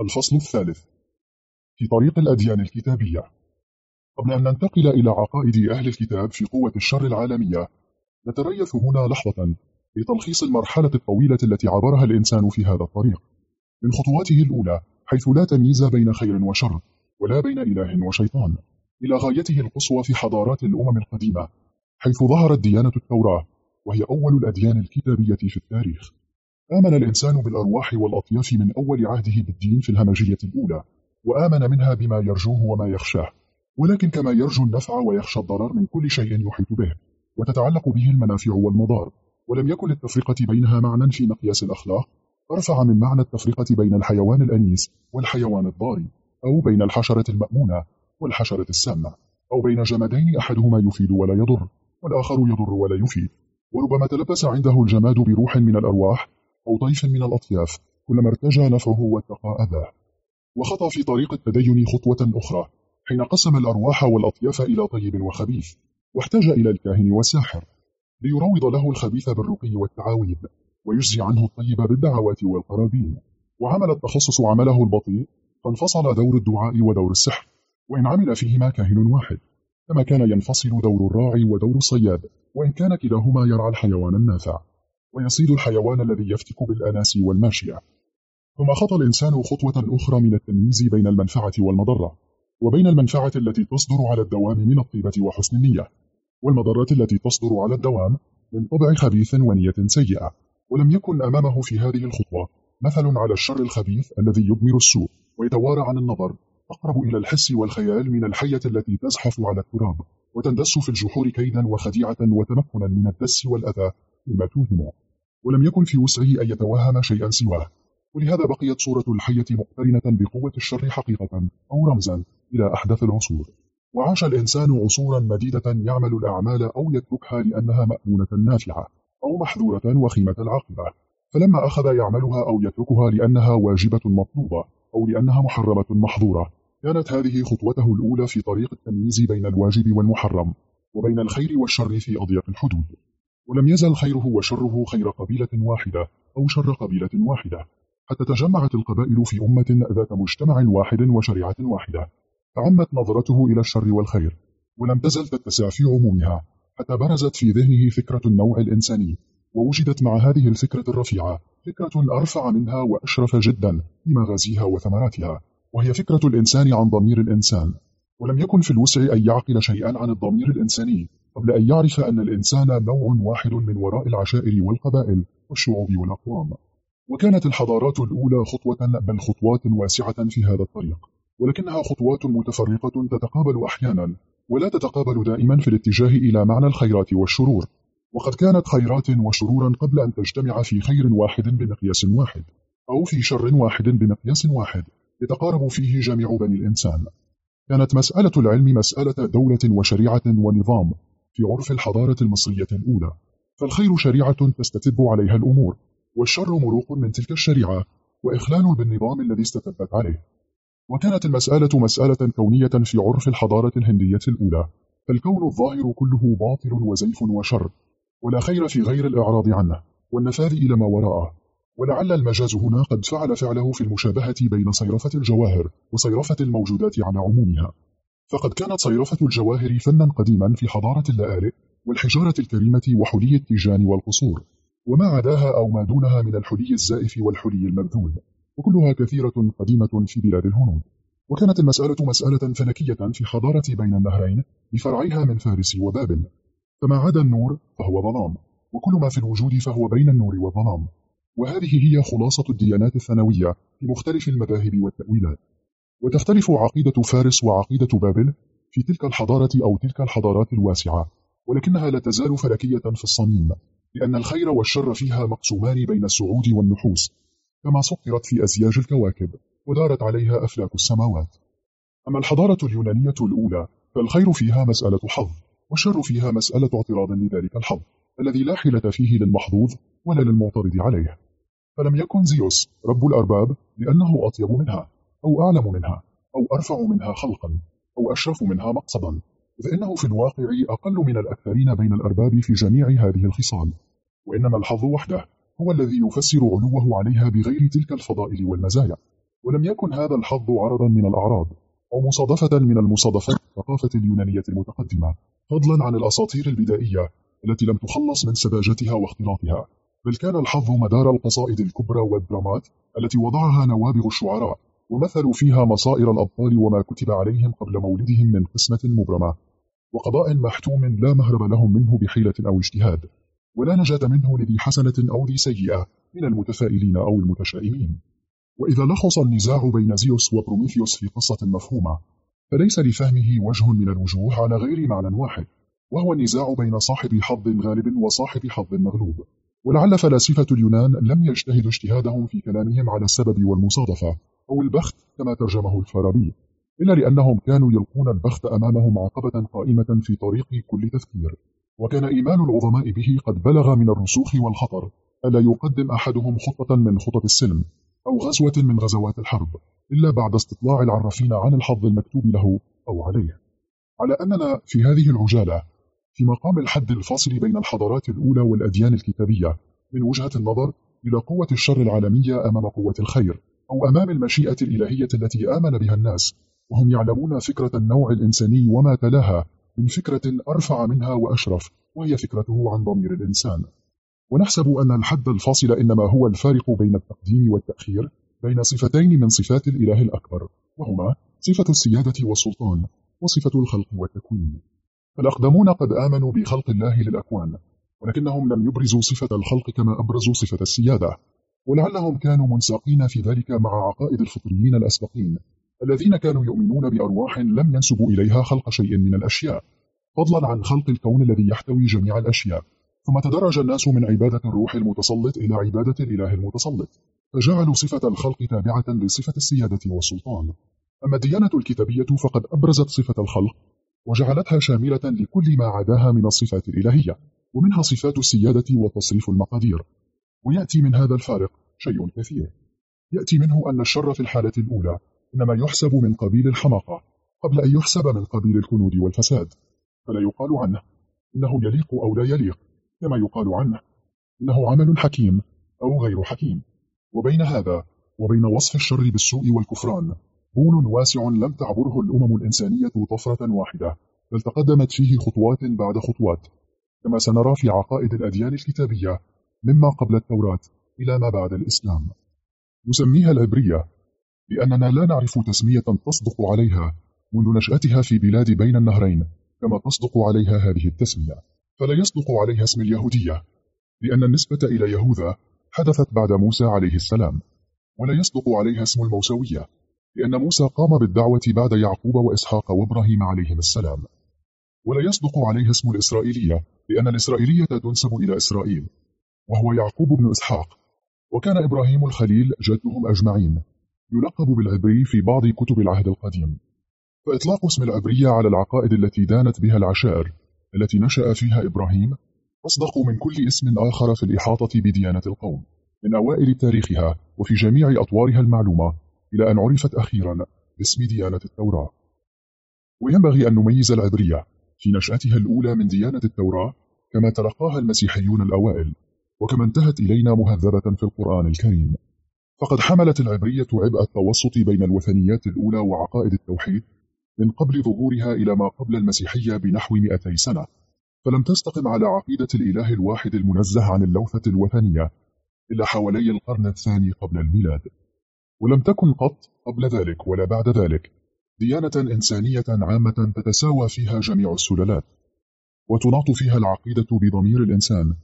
الفصل الثالث. في طريق الأديان الكتابية. قبل أن ننتقل إلى عقائد أهل الكتاب في قوة الشر العالمية نتريث هنا لحظة لتلخيص المرحلة الطويلة التي عبرها الإنسان في هذا الطريق. من خطواته الأولى حيث لا تمييز بين خير وشر ولا بين إله وشيطان إلى غايته القصوى في حضارات الأمم القديمة حيث ظهرت ديانة التوراة وهي أول الأديان الكتابية في التاريخ. آمن الإنسان بالأرواح والأطياف من أول عهده بالدين في الهمجية الأولى وآمن منها بما يرجوه وما يخشاه ولكن كما يرجو النفع ويخشى الضرر من كل شيء يحيط به وتتعلق به المنافع والمضار ولم يكن للتفرقة بينها معنى في مقياس الأخلاق أرفع من معنى التفرقة بين الحيوان الأنيس والحيوان الضاري أو بين الحشرة المأمونة والحشرة السامة أو بين جمدين أحدهما يفيد ولا يضر والآخر يضر ولا يفيد وربما تلبس عنده الجماد بروح من الأرواح أو طيف من الأطياف كلما ارتجى نفعه واتقى أذاه وخطى في طريق التدين خطوة أخرى حين قسم الأرواح والأطياف إلى طيب وخبيث واحتاج إلى الكاهن والساحر ليروض له الخبيث بالرقي والتعاويذ ويجزي عنه الطيب بالدعوات والقرابين. وعمل التخصص عمله البطيء فانفصل دور الدعاء ودور السحر وإن عمل فيهما كاهن واحد. كما كان ينفصل دور الراعي ودور الصياد وإن كان كلاهما يرعى الحيوان النافع. ويصيد الحيوان الذي يفتك بالأناس والماشية. ثم خطى الإنسان خطوة أخرى من التمييز بين المنفعة والمضرة وبين المنفعة التي تصدر على الدوام من الطيبة وحسن النية والمضرة التي تصدر على الدوام من طبع خبيث ونية سيئة. ولم يكن أمامه في هذه الخطوة مثل على الشر الخبيث الذي يضمر السوء ويتوارى عن النظر أقرب إلى الحس والخيال من الحية التي تزحف على التراب وتندس في الجحور كيدا وخديعة وتمكنا من الدس والأذى مما توهم ولم يكن في وسعه أن يتوهم شيئا سواه. ولهذا بقيت صورة الحية مقترنة بقوة الشر حقيقة أو رمزا إلى أحدث العصور. وعاش الإنسان عصورا مديدة يعمل الأعمال أو يتركها لأنها مأمونة نافعة أو محظورة وخيمة العاقبة. فلما أخذ يعملها أو يتركها لأنها واجبة مطلوبة أو لأنها محرمة محظورة كانت هذه خطوته الأولى في طريق التمييز بين الواجب والمحرم وبين الخير والشر في أضيق الحدود. ولم يزل خيره وشره خير قبيلة واحدة أو شر قبيلة واحدة. حتى تجمعت القبائل في أمة ذات مجتمع واحد وشريعة واحدة. فعمت نظرته إلى الشر والخير ولم تزل تتسع في عمومها حتى برزت في ذهنه فكرة النوع الإنساني ووجدت مع هذه الفكرة الرفيعة فكرة أرفع منها وأشرف جدا في مغازيها وثمراتها وهي فكرة الإنسان عن ضمير الإنسان. ولم يكن في الوسع أن يعقل شيئا عن الضمير الإنساني. قبل أن يعرف أن الإنسان نوع واحد من وراء العشائر والقبائل والشعوب والأقوام. وكانت الحضارات الأولى خطوة بل خطوات واسعة في هذا الطريق ولكنها خطوات متفرقة تتقابل أحيانا ولا تتقابل دائما في الاتجاه إلى معنى الخيرات والشرور. وقد كانت خيرات وشرورا قبل أن تجتمع في خير واحد بمقياس واحد أو في شر واحد بمقياس واحد يتقارب فيه جميع بني الإنسان. كانت مسألة العلم مسألة دولة وشريعة ونظام في عرف الحضارة المصرية الأولى. فالخير شريعة تستتب عليها الأمور والشر مروق من تلك الشريعة وإخلال بالنظام الذي استتبت عليه. وكانت المسألة مسألة كونية في عرف الحضارة الهندية الأولى. فالكون الظاهر كله باطل وزيف وشر ولا خير في غير الإعراض عنه والنفاذ إلى ما وراءه. ولعل المجاز هنا قد فعل فعله في المشابهة بين صيرفة الجواهر وصيرفة الموجودات على عمومها. فقد كانت صيرفة الجواهر فنا قديما في حضارة اللآلئ والحجارة الكريمة وحلي التيجان والقصور وما عداها أو ما دونها من الحلي الزائف والحلي المبذول وكلها كثيرة قديمة في بلاد الهنود. وكانت المسألة مسألة فلكية في حضارة بين النهرين بفرعها من فارس وبابل. فما عدا النور فهو ظلام وكل ما في الوجود فهو بين النور والظلام. وهذه هي خلاصة الديانات الثانوية في مختلف المذاهب والتأويلات. وتختلف عقيدة فارس وعقيدة بابل في تلك الحضارة أو تلك الحضارات الواسعة ولكنها لا تزال فلكية في الصميم لأن الخير والشر فيها مقسومان بين السعود والنحوس كما سطرت في أزياج الكواكب ودارت عليها أفلاك السماوات. أما الحضارة اليونانية الأولى فالخير فيها مسألة حظ والشر فيها مسألة اعتراض لذلك الحظ الذي لا حيلة فيه للمحظوظ ولا للمعترض عليه. فلم يكن زيوس رب الأرباب لأنه أطيب منها. أو أعلم منها أو أرفع منها خلقا أو أشرف منها مقصدا. فإنه في الواقع أقل من الأكثرين بين الأرباب في جميع هذه الخصال. وإنما الحظ وحده هو الذي يفسر علوه عليها بغير تلك الفضائل والمزايا. ولم يكن هذا الحظ عرضا من الأعراض أو مصادفة من المصادفات الثقافة اليونانية المتقدمة فضلا عن الأساطير البدائية التي لم تخلص من سذاجتها واختلاطها. بل كان الحظ مدار القصائد الكبرى والدرامات التي وضعها نوابغ الشعراء ومثلوا فيها مصائر الأبطال وما كتب عليهم قبل مولدهم من قسمة مبرمة وقضاء محتوم لا مهرب لهم منه بحيلة أو اجتهاد ولا نجاة منه لذي حسنة أو ذي سيئة من المتفائلين أو المتشائمين. وإذا لخص النزاع بين زيوس وبروميثيوس في قصة مفهومة فليس لفهمه وجه من الوجوه على غير معنى واحد وهو النزاع بين صاحب حظ غالب وصاحب حظ مغلوب. ولعل فلاسفة اليونان لم يجتهدوا اجتهادهم في كلامهم على السبب والمصادفة أو البخت كما ترجمه الفارابي. إلا لأنهم كانوا يلقون البخت أمامهم عقبة قائمة في طريق كل تفكير. وكان إيمان العظماء به قد بلغ من الرسوخ والخطر. ألا يقدم أحدهم خطة من خطط السلم أو غزوة من غزوات الحرب إلا بعد استطلاع العرافين عن الحظ المكتوب له أو عليه. على أننا في هذه العجالة في مقام الحد الفاصل بين الحضارات الأولى والأديان الكتابية من وجهة النظر إلى قوة الشر العالمية أمام قوة الخير. أو أمام المشيئة الإلهية التي آمن بها الناس وهم يعلمون فكرة النوع الإنساني وما تلاها من فكرة أرفع منها وأشرف وهي فكرته عن ضمير الإنسان. ونحسب أن الحد الفاصل إنما هو الفارق بين التقديم والتأخير بين صفتين من صفات الإله الأكبر وهما صفة السيادة والسلطان وصفة الخلق والتكوين. فالأقدمون قد آمنوا بخلق الله للأكوان ولكنهم لم يبرزوا صفة الخلق كما أبرزوا صفة السيادة. ولعلهم كانوا منساقين في ذلك مع عقائد الفطريين الأسبقين الذين كانوا يؤمنون بأرواح لم ينسبوا إليها خلق شيء من الأشياء فضلا عن خلق الكون الذي يحتوي جميع الأشياء. ثم تدرج الناس من عبادة الروح المتسلط إلى عبادة الإله المتسلط فجعلوا صفة الخلق تابعة لصفة السيادة والسلطان. أما الديانة الكتابية فقد أبرزت صفة الخلق وجعلتها شاملة لكل ما عداها من الصفات الإلهية ومنها صفات السيادة وتصريف المقادير. ويأتي من هذا الفارق شيء كثير. يأتي منه أن الشر في الحالة الأولى إنما يحسب من قبيل الحماقة قبل أن يحسب من قبيل الكنود والفساد. فلا يقال عنه. إنه يليق أو لا يليق. كما يقال عنه. إنه عمل حكيم أو غير حكيم. وبين هذا وبين وصف الشر بالسوء والكفران بون واسع لم تعبره الأمم الإنسانية طفرة واحدة بل تقدمت فيه خطوات بعد خطوات. كما سنرى في عقائد الأديان الكتابية مما قبل التوراة إلى ما بعد الإسلام. نسميها العبرية لأننا لا نعرف تسمية تصدق عليها منذ نشأتها في بلاد بين النهرين كما تصدق عليها هذه التسمية. فلا يصدق عليها اسم اليهودية لأن النسبة إلى يهوذا حدثت بعد موسى عليه السلام. ولا يصدق عليها اسم الموسوية لأن موسى قام بالدعوة بعد يعقوب وإسحاق وإبراهيم عليهم السلام. ولا يصدق عليها اسم الإسرائيلية لأن الإسرائيلية تنسب إلى إسرائيل. وهو يعقوب بن إسحاق. وكان إبراهيم الخليل جدهم أجمعين يلقب بالعبري في بعض كتب العهد القديم. فإطلاق اسم العبرية على العقائد التي دانت بها العشائر التي نشأ فيها إبراهيم أصدق من كل اسم آخر في الإحاطة بديانة القوم. من أوائل تاريخها وفي جميع أطوارها المعلومة إلى أن عرفت أخيرا باسم ديانة التوراة. وينبغي أن نميز العبرية في نشأتها الأولى من ديانة التوراة كما تلقاها المسيحيون الأوائل. وكما انتهت إلينا مهذبة في القرآن الكريم. فقد حملت العبرية عبء التوسط بين الوثنيات الأولى وعقائد التوحيد من قبل ظهورها إلى ما قبل المسيحية بنحو 200 سنة. فلم تستقم على عقيدة الإله الواحد المنزه عن اللوثة الوثنية إلا حوالي القرن الثاني قبل الميلاد. ولم تكن قط قبل ذلك ولا بعد ذلك ديانة إنسانية عامة تتساوى فيها جميع السلالات وتناط فيها العقيدة بضمير الإنسان.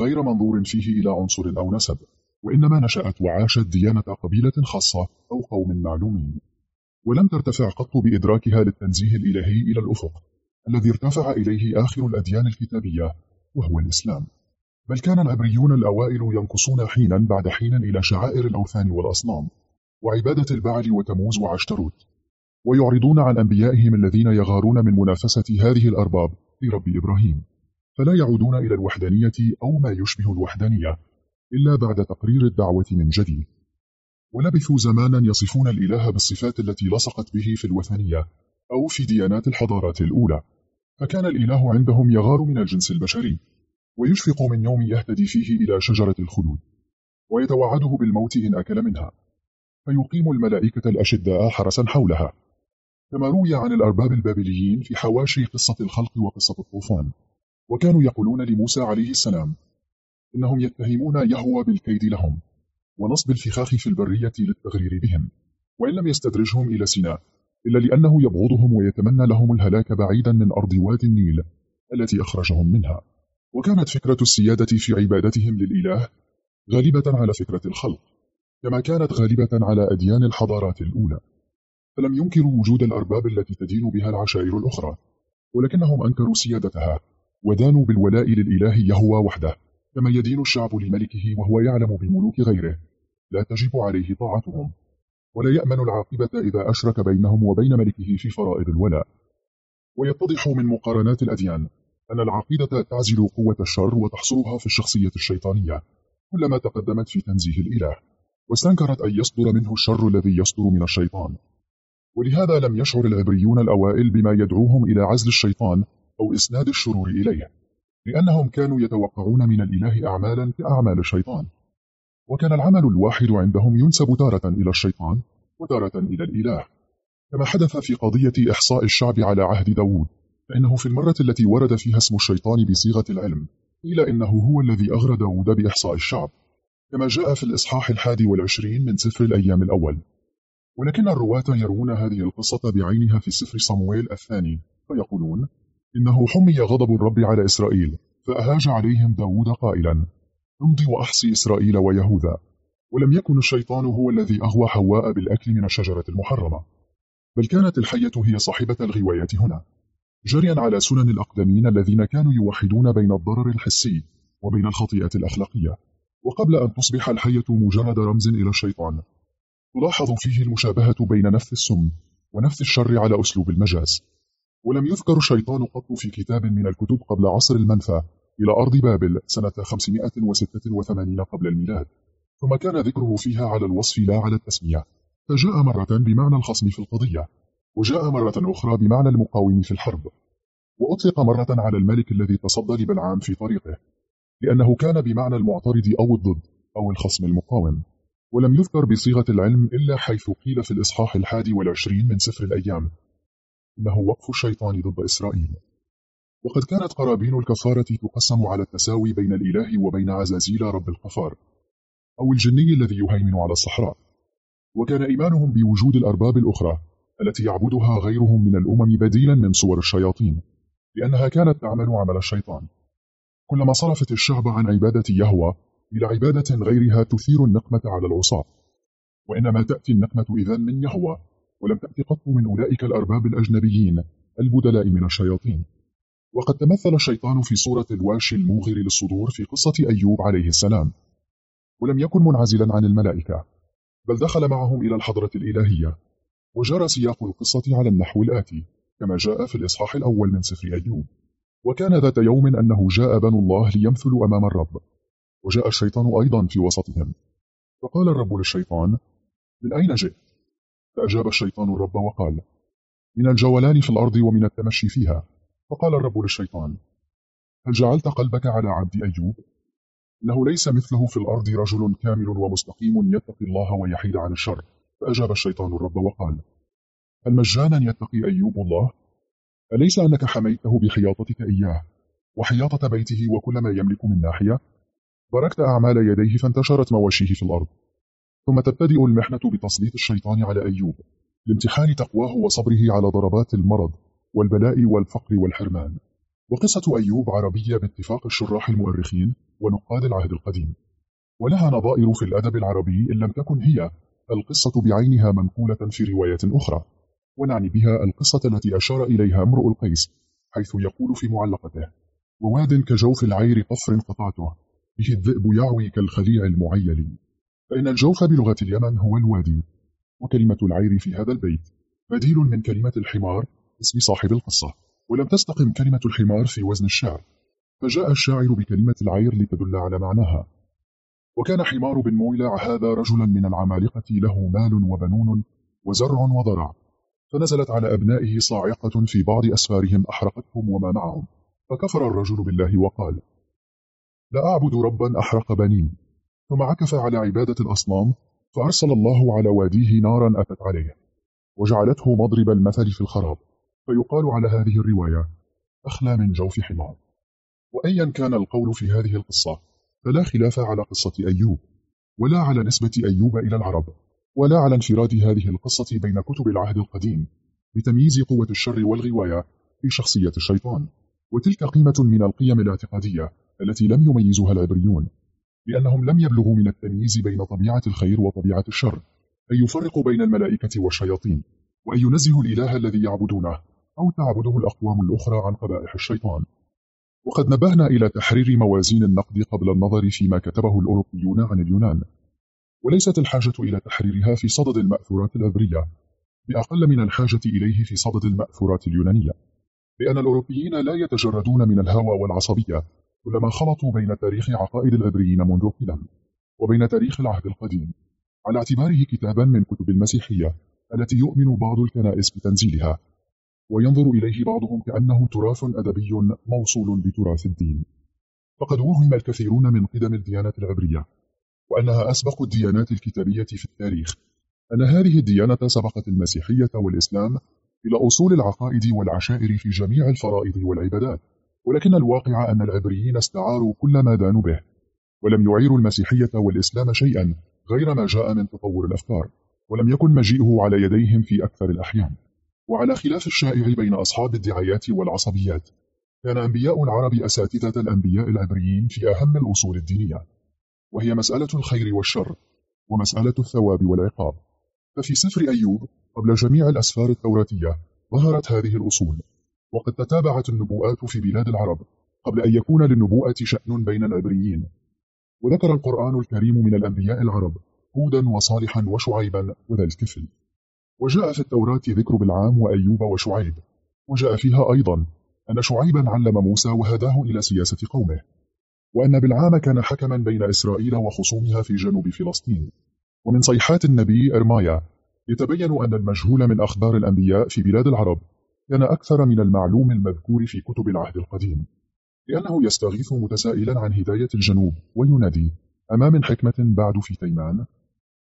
غير منظور فيه إلى عنصر أو نسب وإنما نشأت وعاشت ديانة قبيلة خاصة أو قوم معلومين. ولم ترتفع قط بإدراكها للتنزيه الإلهي إلى الأفق الذي ارتفع إليه آخر الأديان الكتابية وهو الإسلام. بل كان العبريون الأوائل ينقصون حينا بعد حين إلى شعائر الأوثان والأصنام وعبادة البعل وتموز وعشتروت ويعرضون عن أنبيائهم الذين يغارون من منافسة هذه الأرباب لرب إبراهيم. فلا يعودون إلى الوحدانية أو ما يشبه الوحدانية إلا بعد تقرير الدعوة من جديد. ولبثوا زمانا يصفون الإله بالصفات التي لصقت به في الوثنية أو في ديانات الحضارات الأولى. فكان الإله عندهم يغار من الجنس البشري ويشفق من يوم يهتدي فيه إلى شجرة الخلود ويتوعده بالموت إن أكل منها. فيقيم الملائكة الأشداء حرسا حولها. كما روي عن الأرباب البابليين في حواشي قصة الخلق وقصة الطوفان. وكانوا يقولون لموسى عليه السلام إنهم يتهمون يهوى بالكيد لهم ونصب الفخاخ في البرية للتغرير بهم وإن لم يستدرجهم إلى سيناء إلا لأنه يبغضهم ويتمنى لهم الهلاك بعيدا من أرض وادي النيل التي أخرجهم منها. وكانت فكرة السيادة في عبادتهم للإله غالبة على فكرة الخلق كما كانت غالبة على أديان الحضارات الأولى. فلم ينكروا وجود الأرباب التي تدين بها العشائر الأخرى ولكنهم أنكروا سيادتها. ودانوا بالولاء للإله يهوى وحده كما يدين الشعب لملكه وهو يعلم بملوك غيره. لا تجب عليه طاعتهم. ولا يأمن العاقبة إذا أشرك بينهم وبين ملكه في فرائض الولاء. ويتضح من مقارنات الأديان أن العقيدة تعزل قوة الشر وتحصرها في الشخصية الشيطانية كلما تقدمت في تنزيه الإله. واستنكرت أن يصدر منه الشر الذي يصدر من الشيطان. ولهذا لم يشعر العبريون الأوائل بما يدعوهم إلى عزل الشيطان أو إسناد الشرور إليه لأنهم كانوا يتوقعون من الإله أعمالا كأعمال الشيطان. وكان العمل الواحد عندهم ينسب تارة إلى الشيطان وتارة إلى الإله. كما حدث في قضية إحصاء الشعب على عهد داود فإنه في المرة التي ورد فيها اسم الشيطان بصيغة العلم قيل إنه هو الذي أغرى داود بإحصاء الشعب. كما جاء في الإصحاح الحادي والعشرين من سفر الأيام الأول. ولكن الرواة يروون هذه القصة بعينها في سفر صمويل الثاني فيقولون إنه حمي غضب الرب على إسرائيل فأهاج عليهم داود قائلا أمضي وأحصي إسرائيل ويهوذا ولم يكن الشيطان هو الذي أغوى حواء بالأكل من الشجرة المحرمة. بل كانت الحية هي صاحبة الغواية هنا جريا على سنن الأقدمين الذين كانوا يوحدون بين الضرر الحسي وبين الخطيئة الأخلاقية وقبل أن تصبح الحية مجرد رمز إلى الشيطان. تلاحظ فيه المشابهة بين نفث السم ونفث الشر على أسلوب المجاز. ولم يذكر الشيطان قط في كتاب من الكتب قبل عصر المنفى إلى أرض بابل سنة 586 قبل الميلاد. ثم كان ذكره فيها على الوصف لا على التسمية. فجاء مرة بمعنى الخصم في القضية وجاء مرة أخرى بمعنى المقاوم في الحرب. وأطلق مرة على الملك الذي تصدى لبلعام في طريقه لأنه كان بمعنى المعترض أو الضد أو الخصم المقاوم. ولم يذكر بصيغة العلم إلا حيث قيل في الإصحاح الحادي والعشرين من سفر الأيام. إنه وقف الشيطان ضد إسرائيل. وقد كانت قرابين الكفارة تقسم على التساوي بين الإله وبين عزازيل رب القفار أو الجني الذي يهيمن على الصحراء. وكان إيمانهم بوجود الأرباب الأخرى التي يعبدها غيرهم من الأمم بديلا من صور الشياطين لأنها كانت تعمل عمل الشيطان. كلما صرفت الشعب عن عبادة يهوى إلى عبادة غيرها تثير النقمة على العصاة. وإنما تأتي النقمة إذن من يهوى. ولم تأتي قط من أولئك الأرباب الأجنبيين البدلاء من الشياطين. وقد تمثل الشيطان في صورة الواشي الموغر للصدور في قصة أيوب عليه السلام. ولم يكن منعزلا عن الملائكة بل دخل معهم إلى الحضرة الإلهية وجرى سياق القصة على النحو الآتي كما جاء في الإصحاح الأول من سفر أيوب. وكان ذات يوم أنه جاء بنو الله ليمثلوا أمام الرب وجاء الشيطان أيضا في وسطهم. فقال الرب للشيطان من أين جئت؟ فأجاب الشيطان الرب وقال من الجولان في الأرض ومن التمشي فيها فقال الرب للشيطان هل جعلت قلبك على عبد أيوب؟ إنه ليس مثله في الأرض رجل كامل ومستقيم يتقي الله ويحيد عن الشر فأجاب الشيطان الرب وقال هل مجانا يتقي أيوب الله؟ أليس أنك حميته بحياطتك إياه وحياطة بيته وكل ما يملك من ناحية؟ باركت أعمال يديه فانتشرت مواشيه في الأرض ثم تبتدئ المحنة بتسليط الشيطان على أيوب لامتحان تقواه وصبره على ضربات المرض والبلاء والفقر والحرمان. وقصة أيوب عربية باتفاق الشراح المؤرخين ونقاد العهد القديم. ولها نظائر في الأدب العربي إن لم تكن هي القصة بعينها منقولة في رواية أخرى. ونعني بها القصة التي أشار إليها امرؤ القيس حيث يقول في معلقته وواد كجوف العير قفر قطعته به الذئب يعوي كالخليع المعيل. فإن الجوف بلغة اليمن هو الوادي وكلمة العير في هذا البيت. بديل من كلمة الحمار اسم صاحب القصة. ولم تستقم كلمة الحمار في وزن الشعر فجاء الشاعر بكلمة العير لتدل على معناها. وكان حمار بن مويلع هذا رجلا من العمالقة له مال وبنون وزرع وضرع. فنزلت على أبنائه صاعقة في بعض أسفارهم أحرقتهم وما معهم. فكفر الرجل بالله وقال لا أعبد ربا أحرق بنين. ثم عكف على عبادة الأصنام فأرسل الله على واديه نارا أتت عليه وجعلته مضرب المثل في الخراب فيقال على هذه الرواية أخلى من جوف حمار. وأيا كان القول في هذه القصة فلا خلاف على قصة أيوب ولا على نسبة أيوب إلى العرب ولا على انفراد هذه القصة بين كتب العهد القديم لتمييز قوة الشر والغواية في شخصية الشيطان. وتلك قيمة من القيم الاعتقادية التي لم يميزها العبريون. لأنهم لم يبلغوا من التمييز بين طبيعة الخير وطبيعة الشر أن يفرقوا بين الملائكة والشياطين وأن ينزهوا الإله الذي يعبدونه أو تعبده الأقوام الأخرى عن قبائح الشيطان. وقد نبهنا إلى تحرير موازين النقد قبل النظر فيما كتبه الأوروبيون عن اليونان. وليست الحاجة إلى تحريرها في صدد المأثورات العبرية بأقل من الحاجة إليه في صدد المأثورات اليونانية لأن الأوروبيين لا يتجردون من الهوى والعصبية كلما خلطوا بين تاريخ عقائد العبريين منذ القدم وبين تاريخ العهد القديم على اعتباره كتابا من كتب المسيحية التي يؤمن بعض الكنائس بتنزيلها وينظر إليه بعضهم كأنه تراث أدبي موصول بتراث الدين. فقد وهم الكثيرون من قدم الديانات العبرية وأنها أسبق الديانات الكتابية في التاريخ أن هذه الديانة سبقت المسيحية والإسلام إلى أصول العقائد والعشائر في جميع الفرائض والعبادات. ولكن الواقع أن العبريين استعاروا كل ما دانوا به ولم يعيروا المسيحية والإسلام شيئا غير ما جاء من تطور الأفكار ولم يكن مجيئه على يديهم في أكثر الأحيان. وعلى خلاف الشائع بين أصحاب الدعايات والعصبيات كان أنبياء العرب أساتذة الأنبياء العبريين في أهم الأصول الدينية وهي مسألة الخير والشر ومسألة الثواب والعقاب. ففي سفر أيوب قبل جميع الأسفار التوراتية ظهرت هذه الأصول. وقد تتابعت النبوءات في بلاد العرب قبل أن يكون للنبوءة شأن بين العبريين. وذكر القرآن الكريم من الأنبياء العرب هودا وصالحا وشعيبا وذا الكفل. وجاء في التوراة ذكر بالعام وأيوب وشعيب. وجاء فيها أيضا أن شعيبا علم موسى وهداه إلى سياسة قومه. وأن بالعام كان حكما بين إسرائيل وخصومها في جنوب فلسطين. ومن صيحات النبي إرمايا يتبين أن المجهول من أخبار الأنبياء في بلاد العرب كان أكثر من المعلوم المذكور في كتب العهد القديم لأنه يستغيث متسائلا عن هداية الجنوب وينادي أما من حكمة بعد في تيمان؟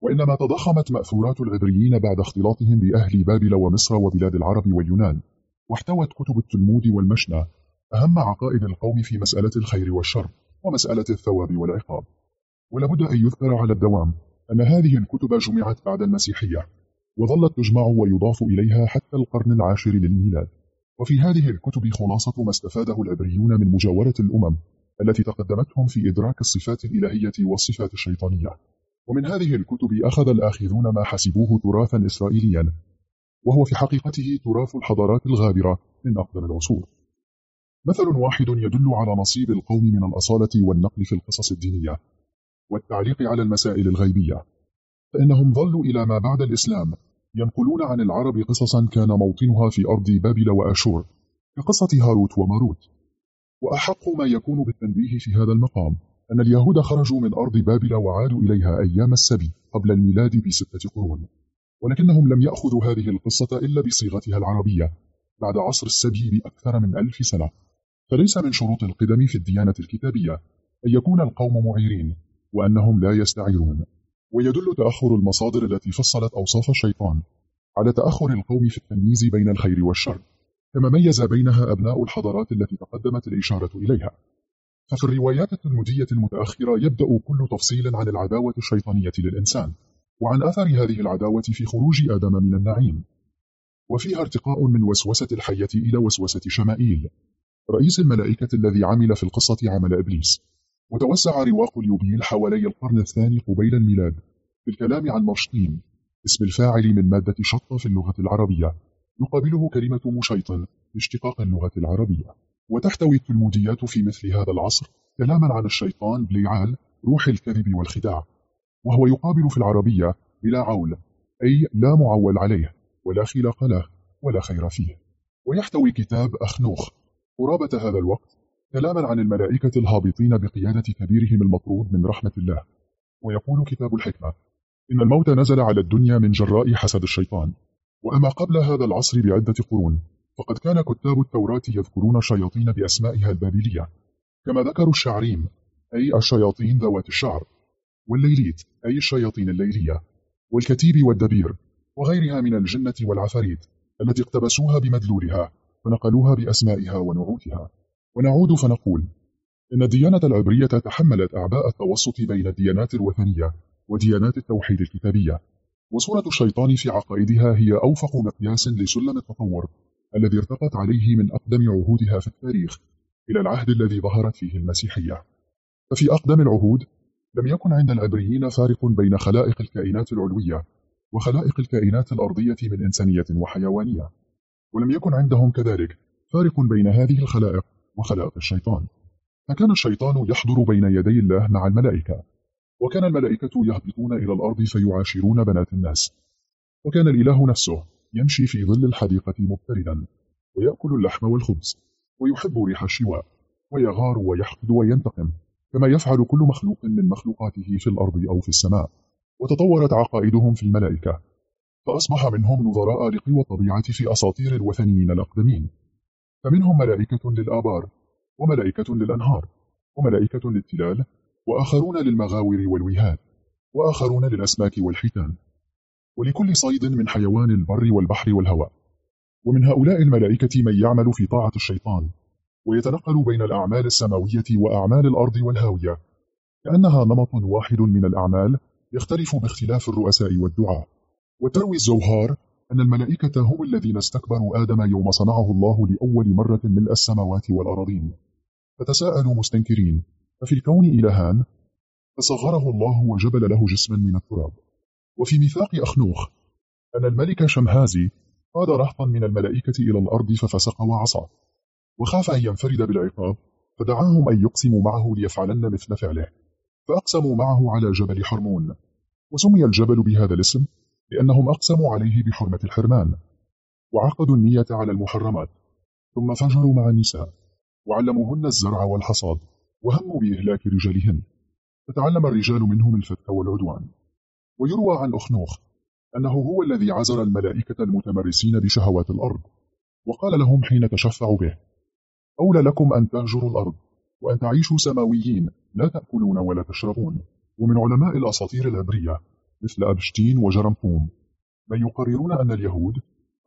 وإنما تضخمت مأثورات العبريين بعد اختلاطهم بأهل بابل ومصر وبلاد العرب واليونان واحتوت كتب التلمود والمشنى أهم عقائد القوم في مسألة الخير والشر ومسألة الثواب والعقاب. ولابد أن يذكر على الدوام أن هذه الكتب جمعت بعد المسيحية. وظلت تجمع ويضاف إليها حتى القرن العاشر للميلاد. وفي هذه الكتب خلاصة ما استفاده العبريون من مجاورة الأمم التي تقدمتهم في إدراك الصفات الإلهية والصفات الشيطانية. ومن هذه الكتب أخذ الآخذون ما حسبوه تراثا إسرائيليا وهو في حقيقته تراث الحضارات الغابرة من أقدم العصور. مثل واحد يدل على نصيب القوم من الأصالة والنقل في القصص الدينية والتعليق على المسائل الغيبية. فإنهم ظلوا إلى ما بعد الإسلام. ينقلون عن العرب قصصا كان موطنها في أرض بابل وأشور كقصة هاروت وماروت. وأحق ما يكون بالتنبيه في هذا المقام أن اليهود خرجوا من أرض بابل وعادوا إليها أيام السبي قبل الميلاد بستة قرون. ولكنهم لم يأخذوا هذه القصة إلا بصيغتها العربية بعد عصر السبي بأكثر من ألف سنة. فليس من شروط القدم في الديانة الكتابية أن يكون القوم معيرين وأنهم لا يستعيرون. ويدل تأخر المصادر التي فصلت أوصاف الشيطان على تأخر القوم في التمييز بين الخير والشر كما ميز بينها أبناء الحضارات التي تقدمت الإشارة إليها. ففي الروايات التلمودية المتأخرة يبدأ كل تفصيل عن العداوة الشيطانية للإنسان وعن أثر هذه العداوة في خروج آدم من النعيم. وفيها ارتقاء من وسوسة الحية إلى وسوسة شمائيل. رئيس الملائكة الذي عمل في القصة عمل إبليس. وتوسع رواق اليوبيل حوالي القرن الثاني قبيل الميلاد. بالكلام عن مرشطين اسم الفاعل من مادة شط في اللغة العربية يقابله كلمة مشيط اشتقاق اللغة العربية. وتحتوي التلموديات في مثل هذا العصر كلاما عن الشيطان بليعال روح الكذب والخداع. وهو يقابل في العربية بلا عول أي لا معول عليه ولا خلاق له ولا خير فيه. ويحتوي كتاب أخنوخ. قرابة هذا الوقت كلاما عن الملائكة الهابطين بقيادة كبيرهم المطرود من رحمة الله. ويقول كتاب الحكمة إن الموت نزل على الدنيا من جراء حسد الشيطان وأما قبل هذا العصر بعدة قرون فقد كان كتاب التوراة يذكرون الشياطين بأسمائها البابلية. كما ذكروا الشعريم أي الشياطين ذوات الشعر والليليت أي الشياطين الليلية والكتيب والدبير وغيرها من الجنة والعفاريت التي اقتبسوها بمدلولها فنقلوها بأسمائها ونعوتها. ونعود فنقول إن الديانة العبرية تحملت أعباء التوسط بين الديانات الوثنية وديانات التوحيد الكتابية. وصورة الشيطان في عقائدها هي أوفق مقياس لسلم التطور الذي ارتقت عليه من أقدم عهودها في التاريخ إلى العهد الذي ظهرت فيه المسيحية. ففي أقدم العهود لم يكن عند العبريين فارق بين خلائق الكائنات العلوية وخلائق الكائنات الأرضية من إنسانية وحيوانية. ولم يكن عندهم كذلك فارق بين هذه الخلائق وخلائق الشيطان. فكان الشيطان يحضر بين يدي الله مع الملائكة وكان الملائكة يهبطون إلى الأرض فيعاشرون بنات الناس. وكان الإله نفسه يمشي في ظل الحديقة مبتردا ويأكل اللحم والخبز ويحب ريح الشواء ويغار ويحقد وينتقم كما يفعل كل مخلوق من مخلوقاته في الأرض أو في السماء. وتطورت عقائدهم في الملائكة فأصبح منهم نظراء لقوى الطبيعة في أساطير الوثنيين الأقدمين. فمنهم ملائكة للآبار وملائكة للأنهار وملائكة للتلال وآخرون للمغاور والوهاد وآخرون للأسماك والحيتان. ولكل صيد من حيوان البر والبحر والهواء. ومن هؤلاء الملائكة من يعمل في طاعة الشيطان ويتنقل بين الأعمال السماوية وأعمال الأرض والهاوية كأنها نمط واحد من الأعمال يختلف باختلاف الرؤساء والدعاء. وتروي الزوهار أن الملائكة هم الذين استكبروا آدم يوم صنعه الله لأول مرة ملء السماوات والأراضين. فتساءلوا مستنكرين ففي الكون إلهان؟ فصغره الله وجبل له جسما من التراب. وفي ميثاق أخنوخ أن الملك شمهازي قاد رهطا من الملائكة إلى الأرض ففسق وعصى. وخاف أن ينفرد بالعقاب فدعاهم أن يقسموا معه ليفعلن مثل فعله. فأقسموا معه على جبل حرمون. وسمي الجبل بهذا الاسم لأنهم أقسموا عليه بحرمة الحرمان وعقدوا النية على المحرمات ثم فجروا مع النساء وعلموهن الزرع والحصاد وهموا بإهلاك رجالهن فتعلم الرجال منهم الفتك والعدوان. ويروى عن أخنوخ أنه هو الذي عزل الملائكة المتمرسين بشهوات الأرض وقال لهم حين تشفعوا به أولى لكم أن تهجروا الأرض وأن تعيشوا سماويين لا تأكلون ولا تشربون. ومن علماء الأساطير العبرية مثل أبشتين وجرمقوم من يقررون أن اليهود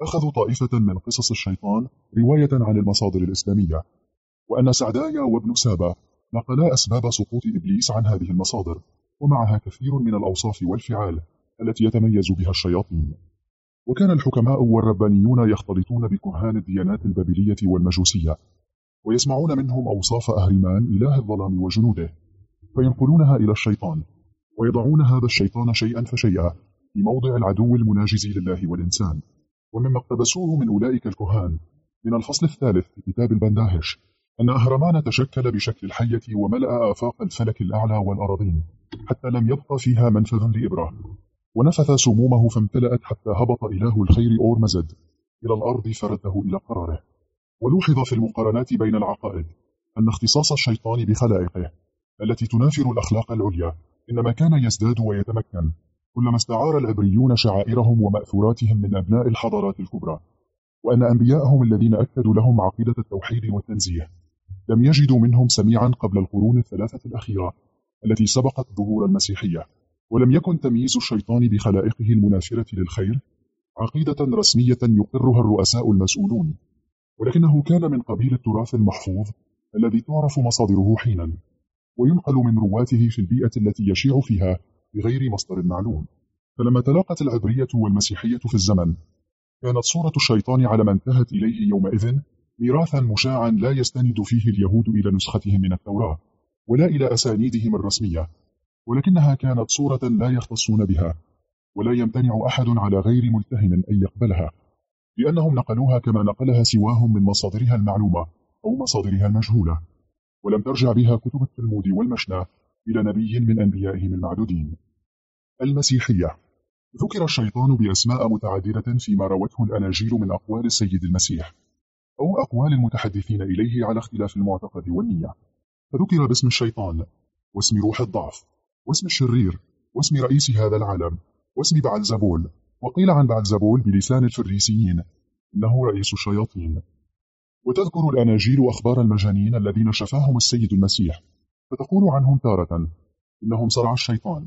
أخذوا طائفة من قصص الشيطان رواية عن المصادر الإسلامية وأن سعدايا وابن سابا نقلا أسباب سقوط إبليس عن هذه المصادر ومعها كثير من الأوصاف والفعال التي يتميز بها الشياطين. وكان الحكماء والربانيون يختلطون بكهان الديانات البابلية والمجوسية ويسمعون منهم أوصاف أهرمان إله الظلام وجنوده فينقلونها إلى الشيطان. ويضعون هذا الشيطان شيئا فشيئا في موضع العدو المناجز لله والإنسان. ومما اقتبسوه من أولئك الكهان. من الفصل الثالث في كتاب البنداهش أن أهرمان تشكل بشكل الحية وملأ آفاق الفلك الأعلى والأراضين حتى لم يبقى فيها منفذ لإبرة. ونفث سمومه فامتلأت حتى هبط إله الخير أورمزد إلى الأرض فرده إلى قراره. ولوحظ في المقارنات بين العقائد أن اختصاص الشيطان بخلائقه التي تنافر الأخلاق العليا. إنما كان يزداد ويتمكن. كلما استعار العبريون شعائرهم ومأثوراتهم من أبناء الحضارات الكبرى. وأن أنبياءهم الذين أكدوا لهم عقيدة التوحيد والتنزيه. لم يجدوا منهم سميعا قبل القرون الثلاثة الأخيرة التي سبقت ظهور المسيحية. ولم يكن تمييز الشيطان بخلائقه المنافرة للخير عقيدة رسمية يقرها الرؤساء المسؤولون. ولكنه كان من قبيل التراث المحفوظ الذي تعرف مصادره حينا. وينقل من رواته في البيئة التي يشيع فيها بغير مصدر معلوم. فلما تلاقت العبرية والمسيحية في الزمن كانت صورة الشيطان على ما انتهت إليه يومئذ ميراثا مشاعا لا يستند فيه اليهود إلى نسختهم من التوراة ولا إلى أسانيدهم الرسمية ولكنها كانت صورة لا يختصون بها ولا يمتنع أحد على غير ملتهم أن يقبلها لأنهم نقلوها كما نقلها سواهم من مصادرها المعلومة أو مصادرها المجهولة. ولم ترجع بها كتب التلمود والمشنى إلى نبي من أنبيائهم المعدودين المسيحية. ذكر الشيطان بأسماء متعددة فيما روته الأناجيل من أقوال السيد المسيح أو أقوال المتحدثين إليه على اختلاف المعتقد والنية. فذكر باسم الشيطان واسم روح الضعف واسم الشرير واسم رئيس هذا العالم واسم بعلزبول وقيل عن بعلزبول بلسان الفريسيين إنه رئيس الشياطين. وتذكر الأناجيل أخبار المجانين الذين شفاهم السيد المسيح فتقول عنهم تارة إنهم صرع الشيطان.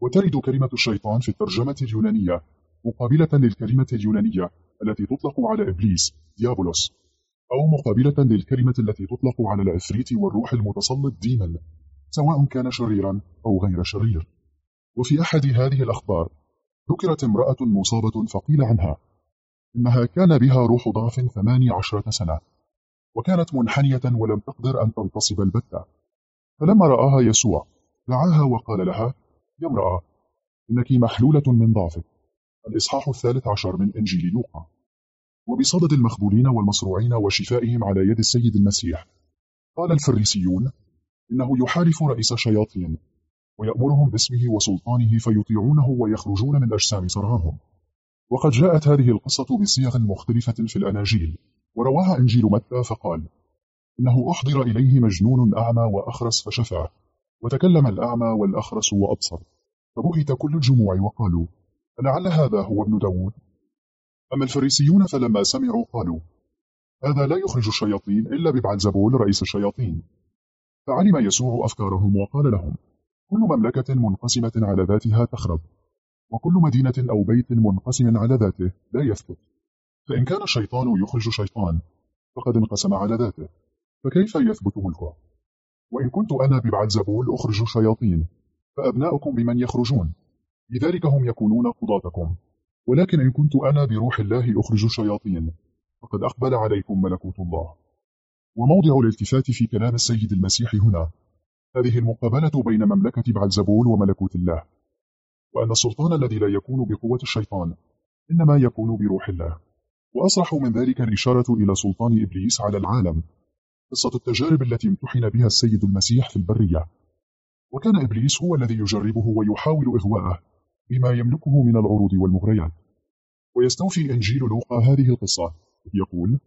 وترد كلمة الشيطان في الترجمة اليونانية مقابلة للكلمة اليونانية التي تطلق على إبليس ديابولوس أو مقابلة للكلمة التي تطلق على العفريت والروح المتسلط ديما سواء كان شريرا أو غير شرير. وفي أحد هذه الأخبار ذكرت امرأة مصابة فقيل عنها إنها كان بها روح ضعف ثماني عشرة سنة وكانت منحنية ولم تقدر أن تنتصب البتة. فلما رآها يسوع دعاها وقال لها يا امرأة إنك محلولة من ضعفك. الإصحاح الثالث عشر من إنجيل لوقا. وبصدد المخبولين والمصروعين وشفائهم على يد السيد المسيح قال الفريسيون إنه يحالف رئيس الشياطين ويأمرهم باسمه وسلطانه فيطيعونه ويخرجون من أجسام صرعاهم وقد جاءت هذه القصة بصيغ مختلفة في الأناجيل ورواها إنجيل متى فقال إنه أحضر إليه مجنون أعمى وأخرس فشفاه وتكلم الأعمى والأخرس وأبصر فبهت كل الجموع وقالوا لعل هذا هو ابن داود؟ أما الفريسيون فلما سمعوا قالوا هذا لا يخرج الشياطين إلا ببعلزبول رئيس الشياطين. فعلم يسوع أفكارهم وقال لهم كل مملكة منقسمة على ذاتها تخرب وكل مدينة أو بيت منقسم على ذاته لا يثبت فإن كان الشيطان يخرج شيطان فقد انقسم على ذاته. فكيف يثبت ملكه؟ وإن كنت أنا ببعلزبول أخرج الشياطين فأبناؤكم بمن يخرجون. لذلك هم يكونون قضاتكم. ولكن إن كنت أنا بروح الله أخرج الشياطين فقد أقبل عليكم ملكوت الله. وموضع الالتفات في كلام السيد المسيح هنا. هذه المقابلة بين مملكة بعلزبول وملكوت الله. وأن السلطان الذي لا يكون بقوة الشيطان إنما يكون بروح الله. وأصرح من ذلك الإشارة إلى سلطان إبليس على العالم. قصة التجارب التي امتحن بها السيد المسيح في البرية. وكان إبليس هو الذي يجربه ويحاول إغواءه بما يملكه من العروض والمغريات. ويستوفي إنجيل لوقا هذه القصة. يقول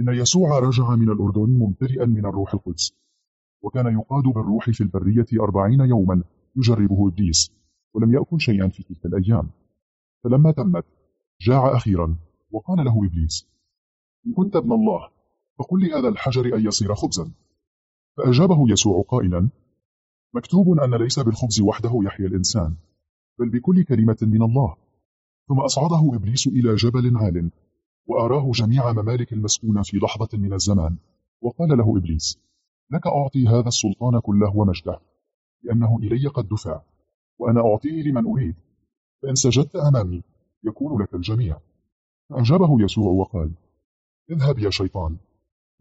إن يسوع رجع من الأردن ممتلئا من الروح القدس. وكان يقاد بالروح في البرية أربعين يوما يجربه إبليس. ولم يأكل شيئا في تلك الأيام. فلما تمت جاع أخيرا وقال له إبليس إن كنت ابن الله فقل لهذا الحجر أن يصير خبزا. فأجابه يسوع قائلا مكتوب أن ليس بالخبز وحده يحيى الإنسان بل بكل كلمة من الله. ثم أصعده إبليس إلى جبل عال وأراه جميع ممالك المسكونة في لحظة من الزمان وقال له إبليس لك أعطي هذا السلطان كله ومجده لأنه إلي قد دفع. وأنا أعطيه لمن أريد. فإن سجدت أمامي يكون لك الجميع. فأجابه يسوع وقال اذهب يا شيطان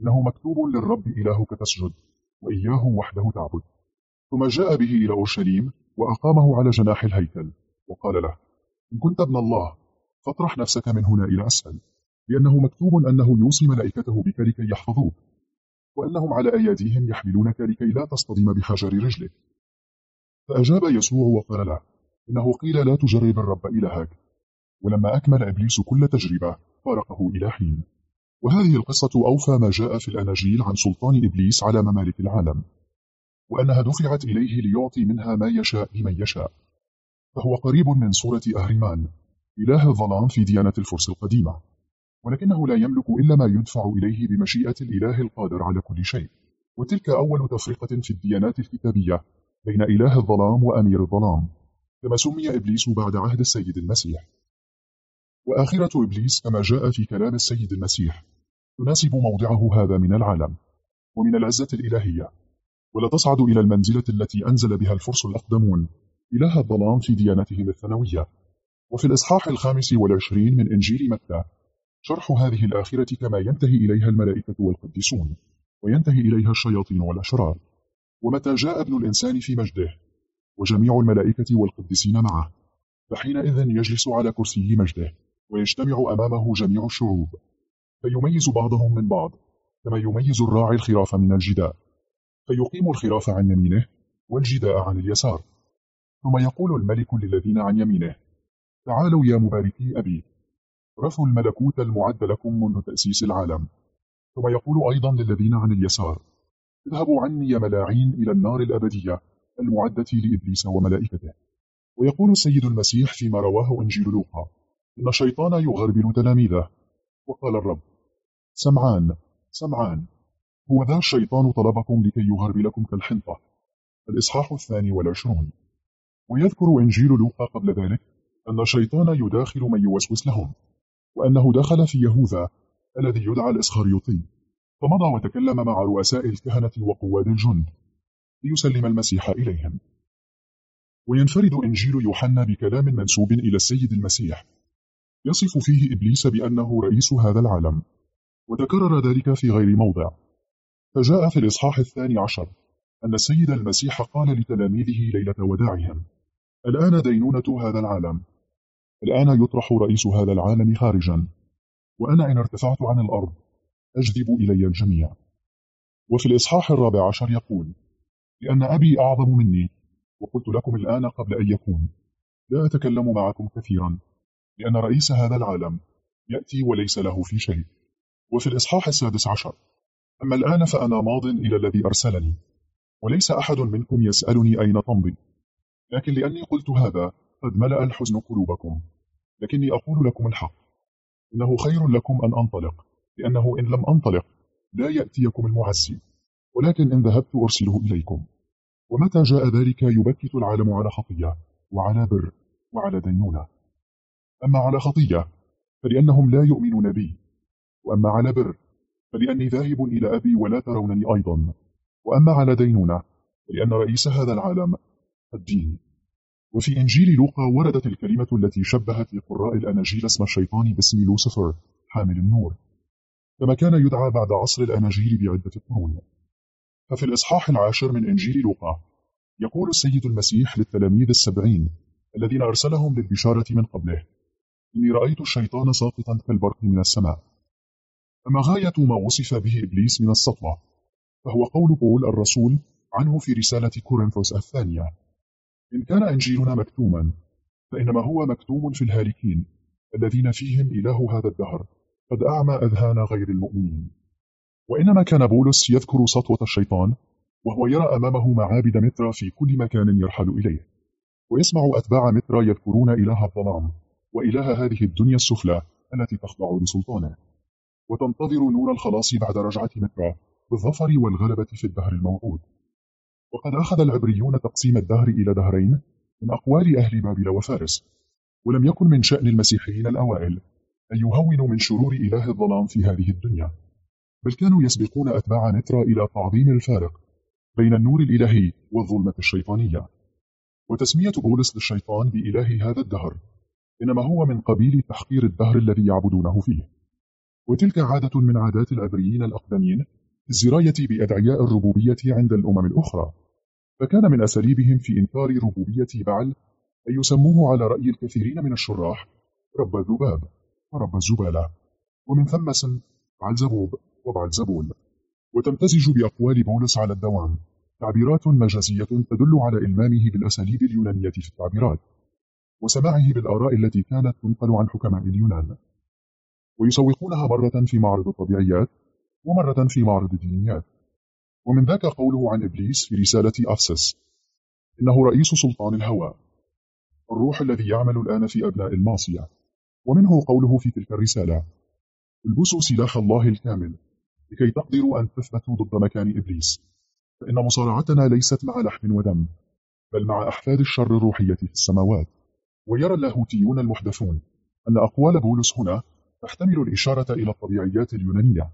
إنه مكتوب للرب إلهك تسجد وإياه وحده تعبد. ثم جاء به إلى أورشليم وأقامه على جناح الهيكل وقال له إن كنت ابن الله فاطرح نفسك من هنا إلى أسفل لأنه مكتوب أنه يوصي ملائكته بك لكي يحفظوك وأنهم على أيديهم يحملونك لكي لا تصطدم بحجر رجلك. فأجاب يسوع وقال له إنه قيل لا تجرب الرب إلهك ولما أكمل إبليس كل تجربة فارقه إلى حين. وهذه القصة أوفى ما جاء في الأناجيل عن سلطان إبليس على ممالك العالم وأنها دفعت إليه ليعطي منها ما يشاء لمن يشاء. فهو قريب من صورة أهرمان إله الظلام في ديانة الفرس القديمة. ولكنه لا يملك إلا ما يدفع إليه بمشيئة الإله القادر على كل شيء. وتلك أول تفرقة في الديانات الكتابية بين إله الظلام وأمير الظلام كما سمي إبليس بعد عهد السيد المسيح. وآخرة إبليس كما جاء في كلام السيد المسيح تناسب موضعه هذا من العالم ومن العزة الإلهية. ولا تصعد إلى المنزلة التي أنزل بها الفرس الأقدمون إله الظلام في ديانتهم الثانوية. وفي الإصحاح الخامس والعشرين من إنجيل متى شرح هذه الآخرة كما ينتهي إليها الملائكة والقديسون وينتهي إليها الشياطين والأشرار. ومتى جاء ابن الإنسان في مجده وجميع الملائكة والقديسين معه فحينئذ يجلس على كرسي مجده ويجتمع أمامه جميع الشعوب. فيميز بعضهم من بعض كما يميز الراعي الخراف من الجداء. فيقيم الخراف عن يمينه والجداء عن اليسار. ثم يقول الملك للذين عن يمينه تعالوا يا مباركي أبي رثوا الملكوت المعد لكم منذ تأسيس العالم. ثم يقول أيضا للذين عن اليسار اذهبوا عني يا ملاعين إلى النار الأبدية المعدة لإبليس وملائكته. ويقول السيد المسيح فيما رواه إنجيل لوقا إن الشيطان يغربل تلاميذه. وقال الرب سمعان سمعان هو ذا الشيطان طلبكم لكي يغربلكم كالحنطة الإصحاح الثاني والعشرون. ويذكر إنجيل لوقا قبل ذلك أن الشيطان يداخل من يوسوس لهم وأنه دخل في يهوذا الذي يدعى الإسخريوطي. فمضى وتكلم مع رؤساء الكهنة وقواد الجند ليسلم المسيح إليهم. وينفرد إنجيل يوحنا بكلام منسوب إلى السيد المسيح. يصف فيه إبليس بأنه رئيس هذا العالم. وتكرر ذلك في غير موضع. فجاء في الإصحاح الثاني عشر أن السيد المسيح قال لتلاميذه ليلة وداعهم الآن دينونة هذا العالم. الآن يطرح رئيس هذا العالم خارجا. وأنا إن ارتفعت عن الأرض أجذب إلي الجميع. وفي الإصحاح الرابع عشر يقول لأن أبي أعظم مني وقلت لكم الآن قبل أن يكون. لا أتكلم معكم كثيرا لأن رئيس هذا العالم يأتي وليس له في شيء. وفي الإصحاح السادس عشر أما الآن فأنا ماض إلى الذي أرسلني وليس أحد منكم يسألني أين تمضي. لكن لأني قلت هذا قد ملأ الحزن قلوبكم. لكني أقول لكم الحق. إنه خير لكم أن أنطلق. لأنه إن لم أنطلق لا يأتيكم المعزي ولكن إن ذهبت أرسله إليكم. ومتى جاء ذلك يبكت العالم على خطية وعلى بر وعلى دينونة. أما على خطية فلأنهم لا يؤمنون بي وأما على بر فلأني ذاهب إلى أبي ولا ترونني أيضا. وأما على دينونة فلأن رئيس هذا العالم الدين. وفي إنجيل لوقا وردت الكلمة التي شبهت لقراء الأناجيل اسم الشيطان باسم لوسيفر حامل النور. كما كان يدعى بعد عصر الأناجيل بعدة قرون ففي الإصحاح العاشر من إنجيل لوقا يقول السيد المسيح للتلاميذ السبعين الذين أرسلهم للبشارة من قبله إني رأيت الشيطان ساقطا كالبرق من السماء. أما غاية ما وصف به إبليس من السطوة فهو قول بول الرسول عنه في رسالة كورنثوس الثانية إن كان إنجيلنا مكتوما فإنما هو مكتوم في الهالكين الذين فيهم إله هذا الدهر. قد أعمى أذهان غير المؤمنين. وإنما كان بولس يذكر سطوة الشيطان وهو يرى أمامه معابد مترا في كل مكان يرحل إليه. ويسمع أتباع مترا يذكرون إله الظلام وإله هذه الدنيا السفلى التي تخضع لسلطانه. وتنتظر نور الخلاص بعد رجعة مترا بالظفر والغلبة في الدهر الموعود. وقد أخذ العبريون تقسيم الدهر إلى دهرين من أقوال أهل بابل وفارس ولم يكن من شأن المسيحيين الأوائل أن يهونوا من شرور إله الظلام في هذه الدنيا. بل كانوا يسبقون أتباع نترا إلى تعظيم الفارق بين النور الإلهي والظلمة الشيطانية. وتسمية بولس للشيطان بإله هذا الدهر إنما هو من قبيل تحقير الدهر الذي يعبدونه فيه. وتلك عادة من عادات العبريين الأقدمين الزراية بأدعياء الربوبية عند الأمم الأخرى. فكان من أساليبهم في إنكار ربوبية بعل أن يسموه على رأي الكثيرين من الشراح رب الذباب. ورب الزبالة. ومن ثم اسم بعلزبوب وبعلزبول وتمتزج بأقوال بولس على الدوام. تعبيرات مجازية تدل على إلمامه بالأساليب اليونانية في التعبيرات. وسماعه بالآراء التي كانت تنقل عن حكماء اليونان. ويسوقونها مرة في معرض الطبيعيات ومرة في معرض الدينيات. ومن ذاك قوله عن إبليس في رسالة أفسس إنه رئيس سلطان الهوى الروح الذي يعمل الآن في أبناء المعصية. ومنه قوله في تلك الرسالة البسوا سلاح الله الكامل لكي تقدروا أن تثبتوا ضد مكايد إبليس فإن مصارعتنا ليست مع لحم ودم بل مع أجناد الشر الروحية في السماوات. ويرى اللاهوتيون المحدثون أن أقوال بولس هنا تحتمل الإشارة إلى الطبيعيات اليونانية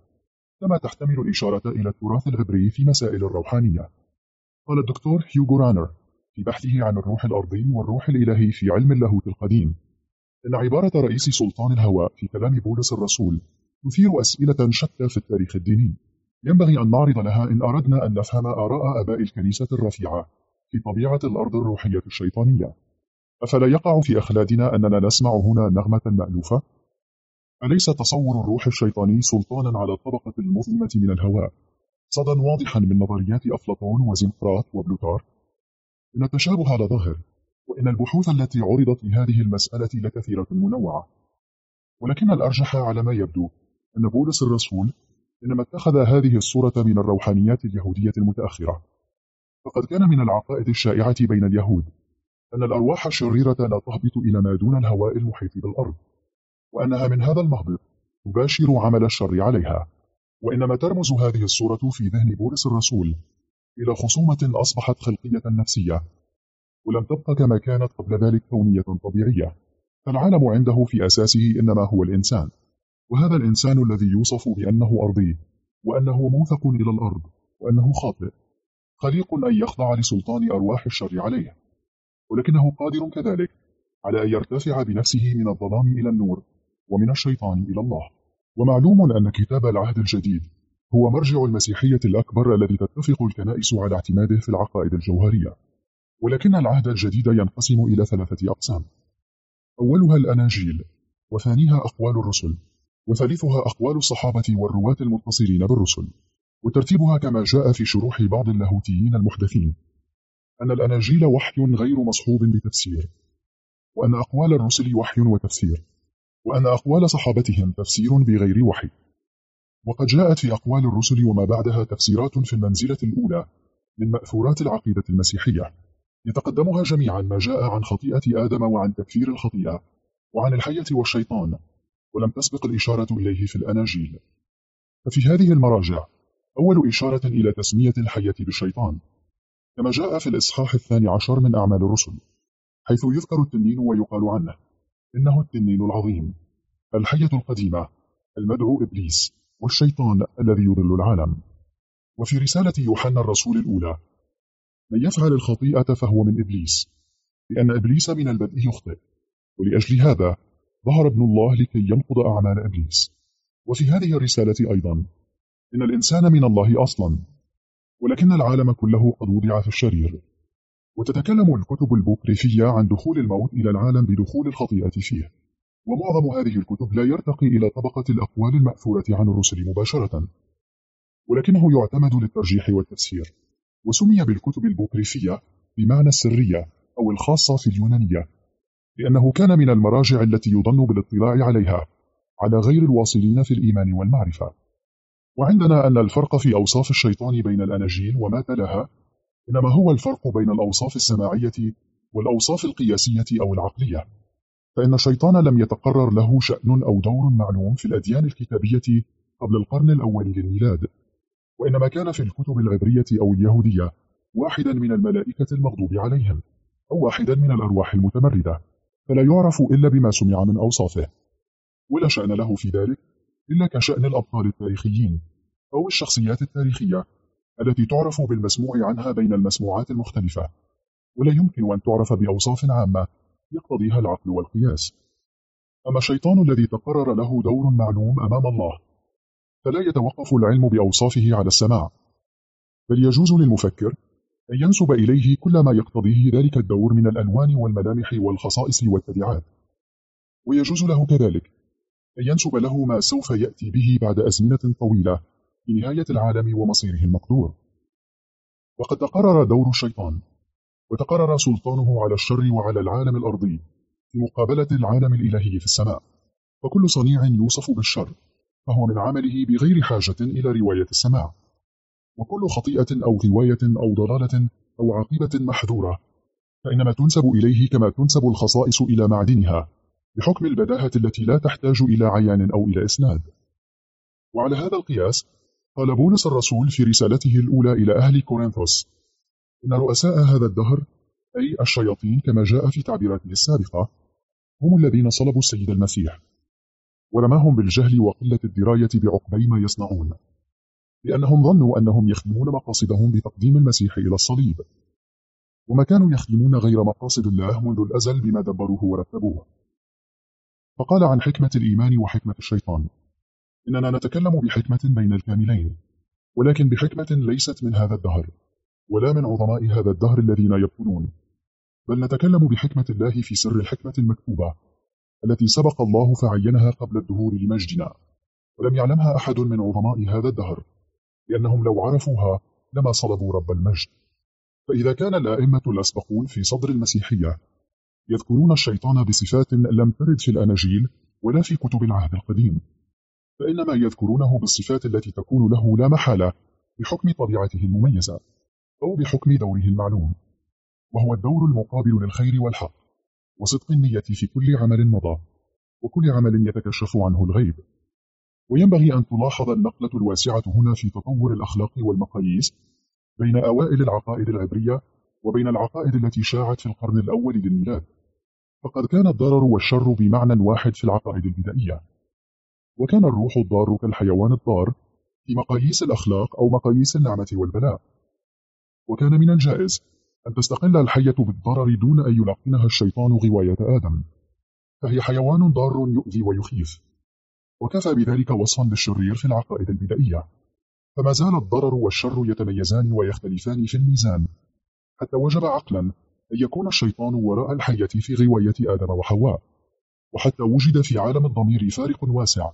كما تحتمل الإشارة إلى التراث العبري في مسائل الروحانية. قال الدكتور هيوغو رانر في بحثه عن الروح الأرضي والروح الإلهي في علم اللاهوت القديم إن عبارة رئيس سلطان الهواء في كلام بولس الرسول تثير أسئلة شتى في التاريخ الديني ينبغي أن نعرض لها إن أردنا أن نفهم آراء آباء الكنيسة الرفيعة في طبيعة الأرض الروحية الشيطانية أفلا يقع في أخلادنا أننا نسمع هنا نغمة مألوفة؟ أليس تصور الروح الشيطاني سلطانا على الطبقة المظلمة من الهواء صدى واضحا من نظريات أفلاطون وزنقراط وبلوتار؟ إن التشابه لظاهر وإن البحوث التي عرضت لهذه المسألة لكثيرة منوعة. ولكن الأرجح على ما يبدو أن بولس الرسول إنما اتخذ هذه الصورة من الروحانيات اليهودية المتأخرة. فقد كان من العقائد الشائعة بين اليهود أن الأرواح الشريرة لا تهبط إلى ما دون الهواء المحيط بالأرض وأنها من هذا المهبط تباشر عمل الشر عليها. وإنما ترمز هذه الصورة في ذهن بولس الرسول إلى خصومة أصبحت خلقية نفسية ولم تبقى كما كانت قبل ذلك كونية طبيعية. فالعالم عنده في أساسه إنما هو الإنسان. وهذا الإنسان الذي يوصف بأنه أرضي وأنه موثق إلى الأرض وأنه خاطئ. خليق أن يخضع لسلطان أرواح الشر عليه. ولكنه قادر كذلك على أن يرتفع بنفسه من الظلام إلى النور ومن الشيطان إلى الله. ومعلوم أن كتاب العهد الجديد هو مرجع المسيحية الأكبر الذي تتفق الكنائس على اعتماده في العقائد الجوهرية. ولكن العهد الجديد ينقسم إلى ثلاثة أقسام. أولها الأناجيل وثانيها أقوال الرسل وثالثها أقوال الصحابة والرواة المتصلين بالرسل وترتيبها كما جاء في شروح بعض اللاهوتيين المحدثين أن الأناجيل وحي غير مصحوب بتفسير وأن أقوال الرسل وحي وتفسير وأن أقوال صحابتهم تفسير بغير وحي. وقد جاءت في أقوال الرسل وما بعدها تفسيرات في المنزلة الأولى من مأثورات العقيدة المسيحية. يتقدمها جميعا ما جاء عن خطيئة آدم وعن تكفير الخطيئة وعن الحية والشيطان ولم تسبق الإشارة إليه في الأناجيل. ففي هذه المراجع أول إشارة إلى تسمية الحية بالشيطان كما جاء في الإصحاح الثاني عشر من أعمال الرسل حيث يذكر التنين ويقال عنه إنه التنين العظيم الحية القديمة المدعو إبليس والشيطان الذي يضل العالم. وفي رسالة يوحنا الرسول الأولى من يفعل الخطيئة فهو من إبليس لأن إبليس من البدء يخطئ ولأجل هذا ظهر ابن الله لكي ينقض أعمال إبليس. وفي هذه الرسالة أيضا إن الإنسان من الله أصلا ولكن العالم كله قد وضع في الشرير. وتتكلم الكتب البوكريفية عن دخول الموت إلى العالم بدخول الخطيئة فيه. ومعظم هذه الكتب لا يرتقي إلى طبقة الأقوال المأثورة عن الرسل مباشرة. ولكنه يعتمد للترجيح والتفسير. وسمي بالكتب البوكريفية بمعنى السرية أو الخاصة في اليونانية لأنه كان من المراجع التي يظن بالاطلاع عليها على غير الواصلين في الإيمان والمعرفة. وعندنا أن الفرق في أوصاف الشيطان بين الأناجيل وما تلاها إنما هو الفرق بين الأوصاف السماعية والأوصاف القياسية أو العقلية. فإن الشيطان لم يتقرر له شأن أو دور معلوم في الأديان الكتابية قبل القرن الأول للميلاد. وإنما كان في الكتب العبرية أو اليهودية واحدا من الملائكة المغضوب عليهم أو واحدا من الأرواح المتمردة فلا يعرف إلا بما سمع من أوصافه. ولا شأن له في ذلك إلا كشأن الأبطال التاريخيين أو الشخصيات التاريخية التي تعرف بالمسموع عنها بين المسموعات المختلفة. ولا يمكن أن تعرف بأوصاف عامة يقتضيها العقل والقياس. أما الشيطان الذي تقرر له دور معلوم أمام الله فلا يتوقف العلم بأوصافه على السماع. بل يجوز للمفكر أن ينسب إليه كل ما يقتضيه ذلك الدور من الألوان والملامح والخصائص والتبعات. ويجوز له كذلك أن ينسب له ما سوف يأتي به بعد أزمنة طويلة في نهاية العالم ومصيره المقدور. وقد تقرر دور الشيطان وتقرر سلطانه على الشر وعلى العالم الأرضي في مقابلة العالم الإلهي في السماء. فكل صنيع يوصف بالشر. فهو من عمله بغير حاجة إلى رواية السماع. وكل خطيئة أو غواية أو ضلالة أو عقيبة محذورة فإنما تنسب إليه كما تنسب الخصائص إلى معدنها بحكم البداهة التي لا تحتاج إلى عيان أو إلى إسناد. وعلى هذا القياس قال بولس الرسول في رسالته الأولى إلى أهل كورنثوس إن رؤساء هذا الدهر أي الشياطين كما جاء في تعبيراته السابقة هم الذين صلبوا السيد المسيح. ورماهم بالجهل وقلة الدراية بعقبي ما يصنعون. لأنهم ظنوا أنهم يخدمون مقاصدهم بتقديم المسيح إلى الصليب. وما كانوا يخدمون غير مقاصد الله منذ الأزل بما دبروه ورتبوه. فقال عن حكمة الإيمان وحكمة الشيطان إننا نتكلم بحكمة بين الكاملين ولكن بحكمة ليست من هذا الدهر ولا من عظماء هذا الدهر الذين يبطلون. بل نتكلم بحكمة الله في سر الحكمة المكتوبة التي سبق الله فعينها قبل الدهور لمجدنا. ولم يعلمها أحد من عظماء هذا الدهر لأنهم لو عرفوها لما صلبوا رب المجد. فإذا كان الآئمة الأسبقون في صدر المسيحية يذكرون الشيطان بصفات لم ترد في الأناجيل ولا في كتب العهد القديم فإنما يذكرونه بالصفات التي تكون له لا محالة بحكم طبيعته المميزة أو بحكم دوره المعلوم وهو الدور المقابل للخير والحق. وصدق النية في كل عمل مضى وكل عمل يتكشف عنه الغيب. وينبغي أن تلاحظ النقلة الواسعة هنا في تطور الأخلاق والمقاييس بين أوائل العقائد العبرية وبين العقائد التي شاعت في القرن الأول للميلاد. فقد كان الضرر والشر بمعنى واحد في العقائد البدائية. وكان الروح الضار كالحيوان الضار في مقاييس الأخلاق أو مقاييس النعمة والبلاء. وكان من الجائز أن تستقل الحية بالضرر دون أن يلقنها الشيطان غواية آدم. فهي حيوان ضار يؤذي ويخيف. وكفى بذلك وصفا للشرير في العقائد البدائية. فما زال الضرر والشر يتميزان ويختلفان في الميزان. حتى وجب عقلا أن يكون الشيطان وراء الحية في غواية آدم وحواء. وحتى وجد في عالم الضمير فارق واسع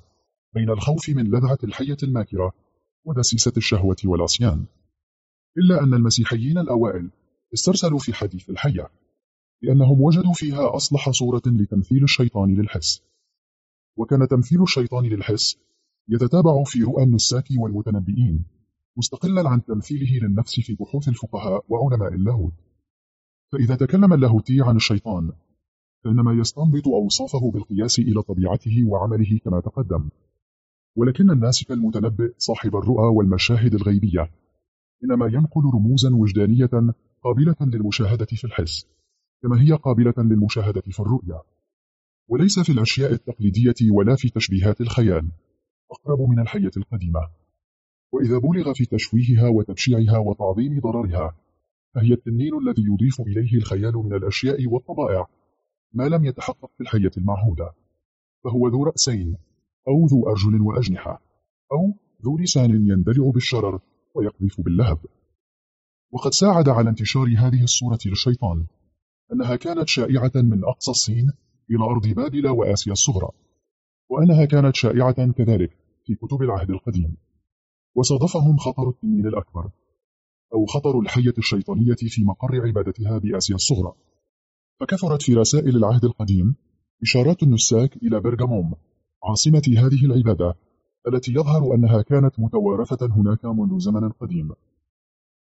بين الخوف من لذعة الحية الماكرة ودسيسة الشهوة والعصيان. إلا أن المسيحيين الأوائل استرسلوا في حديث الحية لأنهم وجدوا فيها أصلح صورة لتمثيل الشيطان للحس. وكان تمثيل الشيطان للحس يتتابع في رؤى النساك والمتنبئين مستقلا عن تمثيله للنفس في بحوث الفقهاء وعلماء اللاهوت. فإذا تكلم اللاهوتي عن الشيطان فإنما يستنبط أوصافه بالقياس إلى طبيعته وعمله كما تقدم. ولكن الناسك المتنبئ صاحب الرؤى والمشاهد الغيبية إنما ينقل رموزا وجدانية قابلة للمشاهدة في الحس كما هي قابلة للمشاهدة في الرؤية وليس في الأشياء التقليدية ولا في تشبيهات الخيال. أقرب من الحية القديمة. وإذا بلغ في تشويهها وتبشيعها وتعظيم ضررها فهي التنين الذي يضيف إليه الخيال من الأشياء والطبائع ما لم يتحقق في الحية المعهودة. فهو ذو رأسين أو ذو أرجل وأجنحة أو ذو لسان يندلع بالشرر ويقذف باللهب. وقد ساعد على انتشار هذه الصورة للشيطان أنها كانت شائعة من أقصى الصين إلى أرض بابل وآسيا الصغرى وأنها كانت شائعة كذلك في كتب العهد القديم. وصادفهم خطر التنين الأكبر أو خطر الحية الشيطانية في مقر عبادتها بآسيا الصغرى. فكثرت في رسائل العهد القديم إشارات النساك إلى برغاموم عاصمة هذه العبادة التي يظهر أنها كانت متوارثة هناك منذ زمن قديم.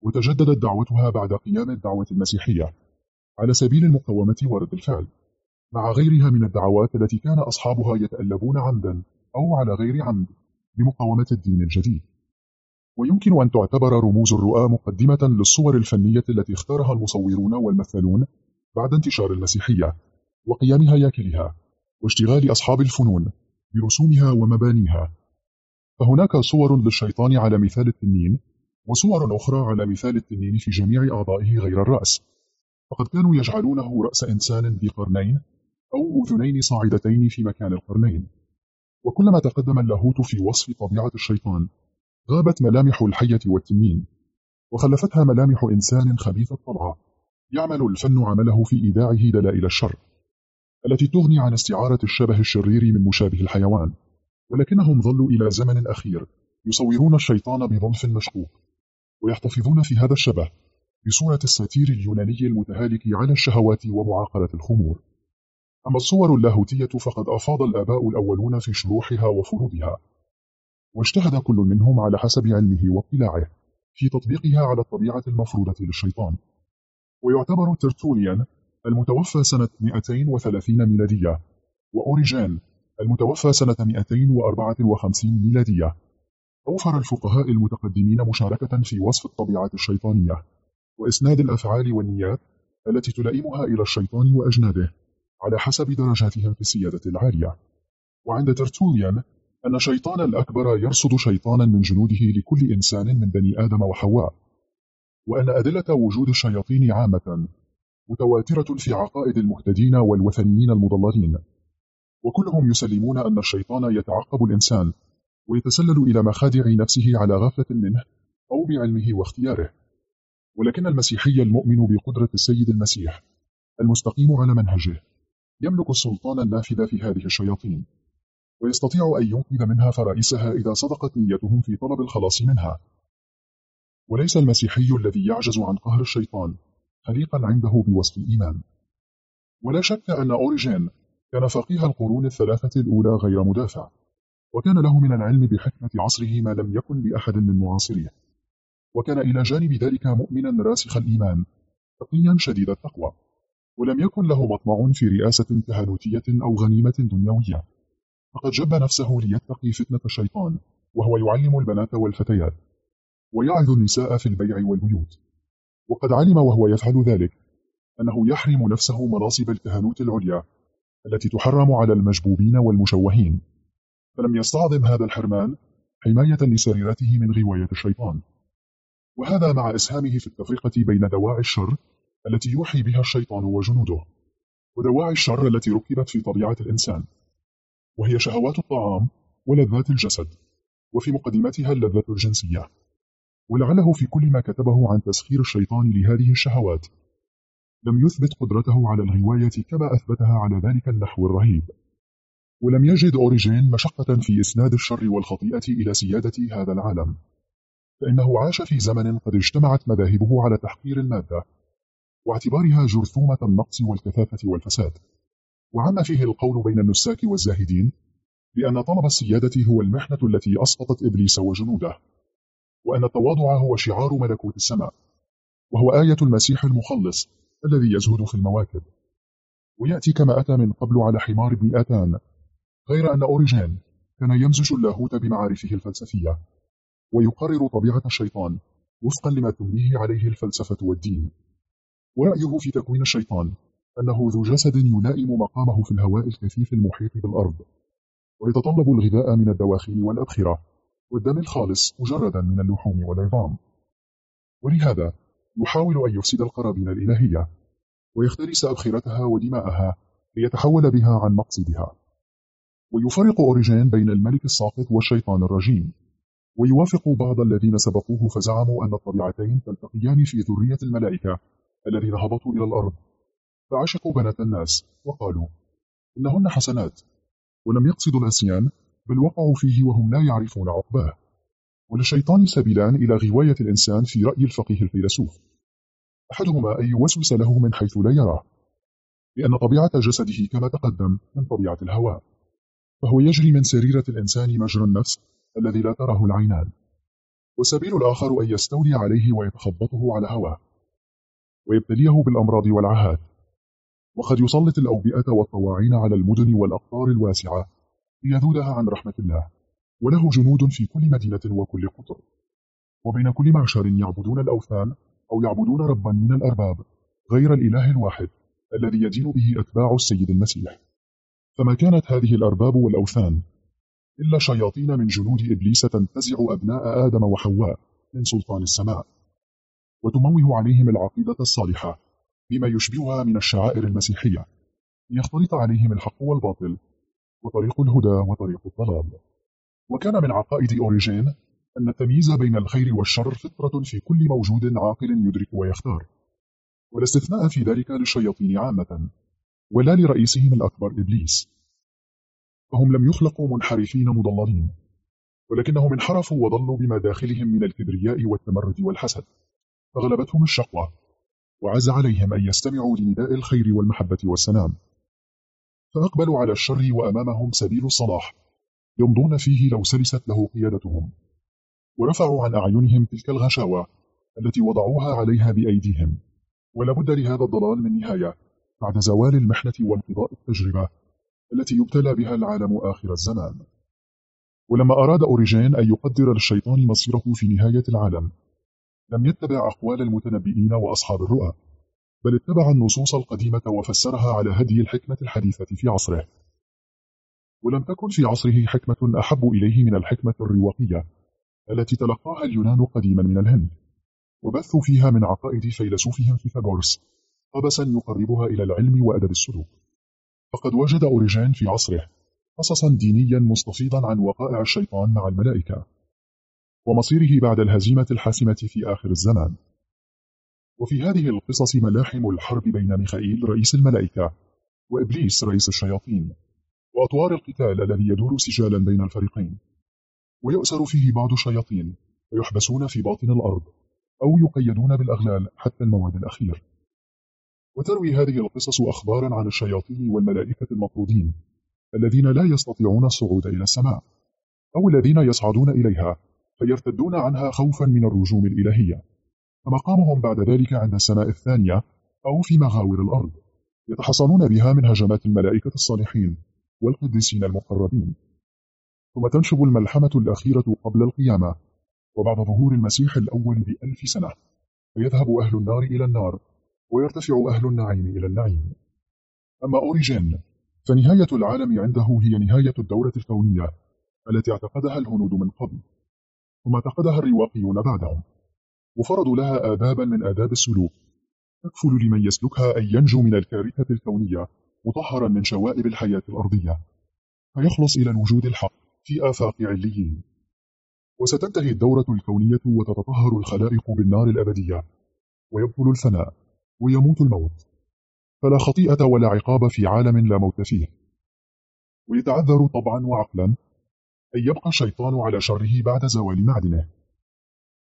وتجددت دعوتها بعد قيام الدعوة المسيحية على سبيل المقاومة ورد الفعل. مع غيرها من الدعوات التي كان أصحابها يتألبون عمدا أو على غير عمد بمقاومة الدين الجديد. ويمكن أن تعتبر رموز الرؤى مقدمة للصور الفنية التي اختارها المصورون والمثلون بعد انتشار المسيحية وقيام هياكلها واشتغال أصحاب الفنون برسومها ومبانيها. فهناك صور للشيطان على مثال التنين وصور أخرى على مثال التنين في جميع أعضائه غير الرأس. فقد كانوا يجعلونه رأس إنسان ذي قرنين أو أذنين صاعدتين في مكان القرنين. وكلما تقدم اللاهوت في وصف طبيعة الشيطان غابت ملامح الحية والتنين وخلفتها ملامح إنسان خبيث الطبع يعمل الفن عمله في إيداعه دلائل الشر التي تغني عن استعارة الشبه الشرير من مشابه الحيوان. ولكنهم ظلوا إلى زمن أخير يصورون الشيطان بظلف مشقوق. ويحتفظون في هذا الشبه بصورة الساتير اليوناني المتهالك على الشهوات ومعاقلة الخمور. أما الصور اللاهوتية فقد أفاض الآباء الأولون في شروحها وفروضها واجتهد كل منهم على حسب علمه واطلاعه في تطبيقها على الطبيعة المفروضة للشيطان. ويعتبر ترتوليان المتوفى سنة 230 ميلادية وأوريجان المتوفى سنة 254 ميلادية. أوفر الفقهاء المتقدمين مشاركة في وصف الطبيعة الشيطانية وإسناد الأفعال والنيات التي تلائمها إلى الشيطان وأجناده على حسب درجاتهم في السيادة العالية. وعند ترتوليان أن شيطان الأكبر يرصد شيطانا من جنوده لكل إنسان من بني آدم وحواء وأن أدلة وجود الشياطين عامة متواترة في عقائد المهتدين والوثنيين المضللين. وكلهم يسلمون أن الشيطان يتعقب الإنسان ويتسلل إلى مخادع نفسه على غفلة منه أو بعلمه واختياره. ولكن المسيحي المؤمن بقدرة السيد المسيح المستقيم على منهجه يملك السلطان النافذ في هذه الشياطين ويستطيع أن ينقذ منها فرائسها إذا صدقت نيتهم في طلب الخلاص منها. وليس المسيحي الذي يعجز عن قهر الشيطان خليقا عنده بوصف الإيمان. ولا شك أن أوريجين كان فقيه القرون الثلاثة الأولى غير مدافع. وكان له من العلم بحكمة عصره ما لم يكن لأحد من معاصريه. وكان إلى جانب ذلك مؤمنا راسخ الإيمان تقيا شديد التقوى. ولم يكن له مطمع في رئاسة كهنوتية أو غنيمة دنيوية. فقد جب نفسه ليتقي فتنة الشيطان وهو يعلم البنات والفتيات. ويعظ النساء في البيع والبيوت. وقد علم وهو يفعل ذلك أنه يحرم نفسه مناصب الكهنوت العليا التي تحرم على المجبوبين والمشوهين. فلم يستعظم هذا الحرمان حماية لسريرته من غواية الشيطان. وهذا مع إسهامه في التفرقة بين دواعي الشر التي يوحي بها الشيطان وجنوده ودواعي الشر التي ركبت في طبيعة الإنسان. وهي شهوات الطعام ولذات الجسد وفي مقدمتها اللذة الجنسية. ولعله في كل ما كتبه عن تسخير الشيطان لهذه الشهوات لم يثبت قدرته على الغواية كما أثبتها على ذلك النحو الرهيب. ولم يجد أوريجين مشقة في إسناد الشر والخطيئة إلى سيادة هذا العالم. فإنه عاش في زمن قد اجتمعت مذاهبه على تحقير المادة واعتبارها جرثومة النقص والكثافة والفساد. وعم فيه القول بين النساك والزاهدين بأن طلب السيادة هو المحنة التي أسقطت إبليس وجنوده وأن التواضع هو شعار ملكوت السماء وهو آية المسيح المخلص الذي يزهد في المواكب. ويأتي كما أتى من قبل على حمار ابن آتان غير أن أوريجين كان يمزج اللاهوت بمعارفه الفلسفية ويقرر طبيعة الشيطان وفقا لما تمليه عليه الفلسفة والدين. ورأيه في تكوين الشيطان أنه ذو جسد يلائم مقامه في الهواء الكثيف المحيط بالأرض. ويتطلب الغذاء من الدواخل والأبخرة والدم الخالص مجردا من اللحوم والعظام. ولهذا يحاول أن يفسد القرابين الإلهية ويختلس أبخرتها ودماءها ليتحول بها عن مقصدها. ويفرق أوريجين بين الملك الساقط والشيطان الرجيم. ويوافق بعض الذين سبقوه فزعموا أن الطبيعتين تلتقيان في ذرية الملائكة الذين هبطوا إلى الأرض. فعشقوا بنات الناس وقالوا إنهن حسنات. ولم يقصدوا العصيان بل وقعوا فيه وهم لا يعرفون عقباه. وللشيطان سبيلان إلى غواية الإنسان في رأي الفقيه الفيلسوف. أحدهما أن يوسوس له من حيث لا يراه لأن طبيعة جسده كما تقدم من طبيعة الهواء. فهو يجري من سريرة الإنسان مجرى النفس الذي لا تراه العينان وسبيل الآخر أن يستولي عليه ويتخبطه على هواه ويبتليه بالأمراض والعهات. وقد يسلط الأوبئة والطواعين على المدن والأقطار الواسعة ليذودها عن رحمة الله. وله جنود في كل مدينة وكل قطر. وبين كل معشر يعبدون الأوثان أو يعبدون ربا من الأرباب غير الإله الواحد الذي يدين به أتباع السيد المسيح. فما كانت هذه الأرباب والأوثان إلا شياطين من جنود إبليس تنتزع أبناء آدم وحواء من سلطان السماء وتموه عليهم العقيدة الصالحة بما يشبهها من الشعائر المسيحية ليختلط عليهم الحق والباطل وطريق الهدى وطريق الضلال. وكان من عقائد أوريجين أن التمييز بين الخير والشر فطرة في كل موجود عاقل يدرك ويختار. والاستثناء في ذلك للشياطين عامة. ولا لرئيسهم الأكبر إبليس. فهم لم يخلقوا منحرفين مضللين ولكنهم انحرفوا وضلوا بما داخلهم من الكبرياء والتمرد والحسد. فغلبتهم الشقوة وعز عليهم أن يستمعوا لنداء الخير والمحبة والسلام. فأقبلوا على الشر وأمامهم سبيل الصلاح يمضون فيه لو سلست له قيادتهم. ورفعوا عن أعينهم تلك الغشاوة التي وضعوها عليها بأيديهم. ولابد لهذا الضلال من نهاية. بعد زوال المحنة وانقضاء التجربة التي يبتلى بها العالم آخر الزمان. ولما أراد أوريجين أن يقدر للشيطان مصيره في نهاية العالم لم يتبع أقوال المتنبئين وأصحاب الرؤى بل اتبع النصوص القديمة وفسرها على هدي الحكمة الحديثة في عصره. ولم تكن في عصره حكمة أحب إليه من الحكمة الرواقية التي تلقاها اليونان قديما من الهند وبثوا فيها من عقائد فيلسوفهم فيثاغورس قبسا يقربها إلى العلم وأدب السلوك. فقد وجد أوريجين في عصره قصصا دينيا مستفيضا عن وقائع الشيطان مع الملائكة ومصيره بعد الهزيمة الحاسمة في آخر الزمان. وفي هذه القصص ملاحم الحرب بين ميخائيل رئيس الملائكة وإبليس رئيس الشياطين وأطوار القتال الذي يدور سجالا بين الفريقين. ويؤسر فيه بعض الشياطين ويحبسون في باطن الأرض أو يقيدون بالأغلال حتى الموعد الأخير. وتروي هذه القصص أخبارا عن الشياطين والملائكة المطرودين الذين لا يستطيعون الصعود إلى السماء أو الذين يصعدون إليها فيرتدون عنها خوفا من الرجوم الإلهية. فمقامهم بعد ذلك عند السماء الثانية أو في مغاور الأرض يتحصنون بها من هجمات الملائكة الصالحين والقديسين المقربين. ثم تنشب الملحمة الأخيرة قبل القيامة وبعد ظهور المسيح الأول بألف سنة فيذهب أهل النار إلى النار ويرتفع أهل النعيم إلى النعيم. أما أوريجين فنهاية العالم عنده هي نهاية الدورة الكونية التي اعتقدها الهنود من قبل ثم اعتقدها الرواقيون بعدهم وفرضوا لها آدابا من آداب السلوك. تكفل لمن يسلكها أن ينجو من الكارثة الكونية مطهرا من شوائب الحياة الأرضية فيخلص إلى الوجود الحق في آفاق عليين. وستنتهي الدورة الكونية وتتطهر الخلائق بالنار الأبدية ويبطل الفناء. ويموت الموت. فلا خطيئة ولا عقاب في عالم لا موت فيه. ويتعذر طبعا وعقلا أن يبقى الشيطان على شره بعد زوال معدنه.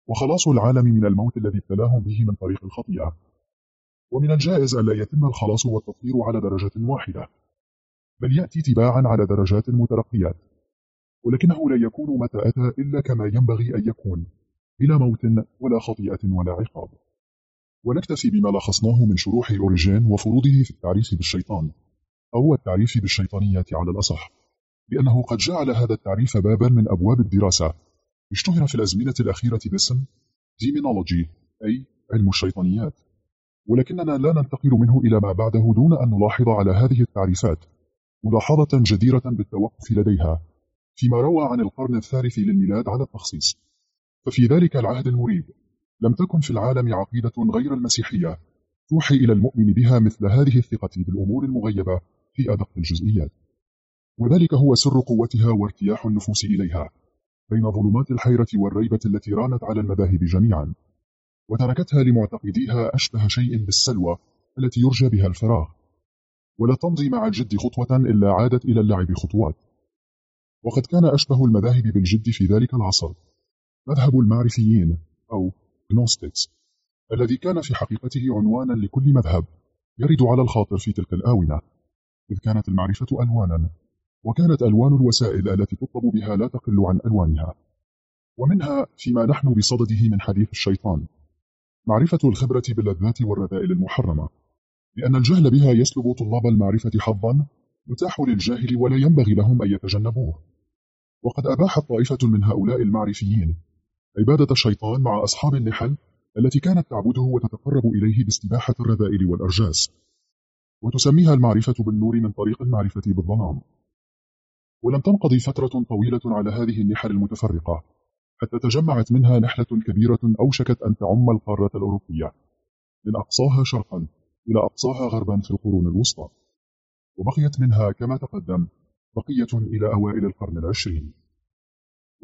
وخلاص العالم من الموت الذي ابتلاهم به من طريق الخطيئة. ومن الجائز أن لا يتم الخلاص والتطهير على درجة واحدة. بل يأتي تباعا على درجات مترقيات. ولكنه لا يكون متى أتى إلا كما ينبغي أن يكون. بلا موت ولا خطيئة ولا عقاب. ونكتفي بما لخصناه من شروح أوريجين وفروضه في التعريف بالشيطان أو التعريف بالشيطانية على الأصح لأنه قد جعل هذا التعريف بابا من أبواب الدراسة. اشتهر في الأزمنة الأخيرة باسم demonology أي علم الشيطانيات. ولكننا لا ننتقل منه إلى ما بعده دون أن نلاحظ على هذه التعريفات ملاحظة جديرة بالتوقف لديها فيما روى عن القرن الثالث للميلاد على التخصيص. ففي ذلك العهد المريب. لم تكن في العالم عقيدة غير المسيحية. توحي إلى المؤمن بها مثل هذه الثقة بالأمور المغيبة في أدق الجزئيات. وذلك هو سر قوتها وارتياح النفوس إليها بين ظلمات الحيرة والريبة التي رانت على المذاهب جميعا. وتركتها لمعتقديها أشبه شيء بالسلوى التي يرجى بها الفراغ. ولا تمضي مع الجد خطوة إلا عادت إلى اللعب خطوات. وقد كان أشبه المذاهب بالجد في ذلك العصر. مذهب المعرفيين أو Gnostics الذي كان في حقيقته عنوانا لكل مذهب يرد على الخاطر في تلك الآونة إذ كانت المعرفة ألوانا وكانت ألوان الوسائل التي تطلب بها لا تقل عن ألوانها. ومنها فيما نحن بصدده من حديث الشيطان معرفة الخبرة باللذات والرذائل المحرمة لأن الجهل بها يسلب طلاب المعرفة حظا يتاح للجاهل ولا ينبغي لهم أن يتجنبوه. وقد أباحت طائفة من هؤلاء المعرفيين عبادة الشيطان مع أصحاب النحل التي كانت تعبده وتتقرب إليه باستباحة الرذائل والأرجاس وتسميها المعرفة بالنور من طريق المعرفة بالظلام. ولم تنقضي فترة طويلة على هذه النحل المتفرقة حتى تجمعت منها نحلة كبيرة أوشكت أن تعم القارة الأوروبية. من أقصاها شرقا إلى أقصاها غربا في القرون الوسطى. وبقيت منها كما تقدم بقية إلى أوائل القرن العشرين.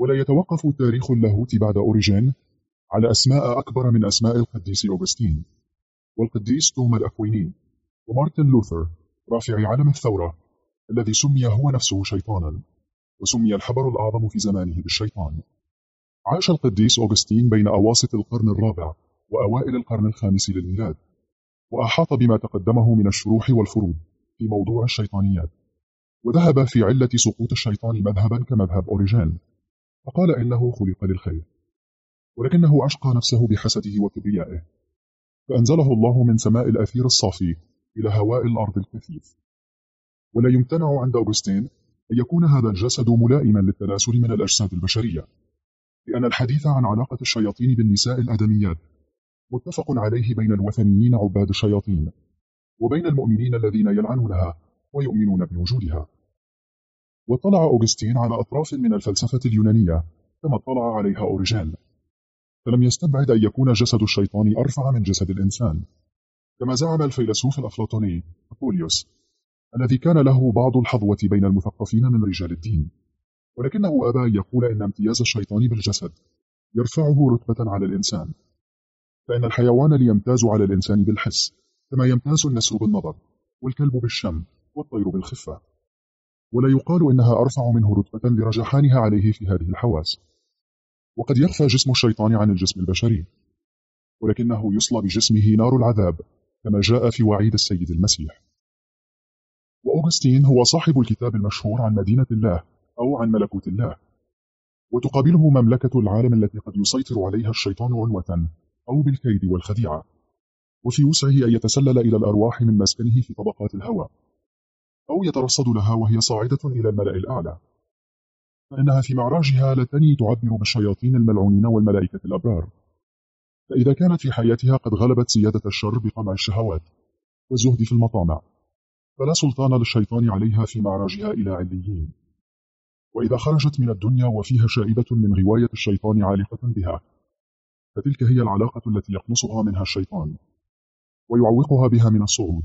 ولا يتوقف تاريخ اللاهوت بعد أوريجين على أسماء أكبر من أسماء القديس أوغسطين والقديس توما الأكويني ومارتن لوثر رافع علم الثورة الذي سمي هو نفسه شيطانا وسمي الحبر الأعظم في زمانه بالشيطان. عاش القديس أوغسطين بين أواسط القرن الرابع وأوائل القرن الخامس للميلاد وأحاط بما تقدمه من الشروح والفروض في موضوع الشيطانيات وذهب في علة سقوط الشيطان مذهبا كمذهب أوريجين. فقال إنه خلق للخير ولكنه أشقى نفسه بحسده وكبريائه فأنزله الله من سماء الأثير الصافي إلى هواء الأرض الكثيف. ولا يمتنع عند أوغسطين أن يكون هذا الجسد ملائما للتناسل من الأجساد البشرية لأن الحديث عن علاقة الشياطين بالنساء الآدميات متفق عليه بين الوثنيين عباد الشياطين وبين المؤمنين الذين يلعنونها ويؤمنون بوجودها. واطلع أوغسطين على أطراف من الفلسفة اليونانية كما اطلع عليها أوريجين فلم يستبعد أن يكون جسد الشيطان أرفع من جسد الإنسان. كما زعم الفيلسوف الأفلاطوني أبوليوس الذي كان له بعض الحظوة بين المثقفين من رجال الدين. ولكنه أبى أن يقول إن امتياز الشيطان بالجسد يرفعه رتبة على الإنسان. فإن الحيوان ليمتاز على الإنسان بالحس كما يمتاز النسر بالنظر والكلب بالشم والطير بالخفة. ولا يقال إنها أرفع منه رتبة لرجحانها عليه في هذه الحواس. وقد يخفى جسم الشيطان عن الجسم البشري. ولكنه يصلى بجسمه نار العذاب كما جاء في وعيد السيد المسيح. وأوغسطين هو صاحب الكتاب المشهور عن مدينة الله أو عن ملكوت الله. وتقابله مملكة العالم التي قد يسيطر عليها الشيطان عنوة أو بالكيد والخديعة. وفي وسعه أن يتسلل إلى الأرواح من مسكنه في طبقات الهواء. أو يترصد لها وهي صاعدة إلى الملأ الأعلى. فإنها في معراجها لا تني تعبر بالشياطين الملعونين والملائكة الأبرار. فإذا كانت في حياتها قد غلبت سيادة الشر بقمع الشهوات والزهد في المطامع فلا سلطان للشيطان عليها في معراجها إلى عليين. وإذا خرجت من الدنيا وفيها شائبة من غواية الشيطان عالقة بها فتلك هي العلاقة التي يقنصها منها الشيطان ويعوقها بها من الصعود.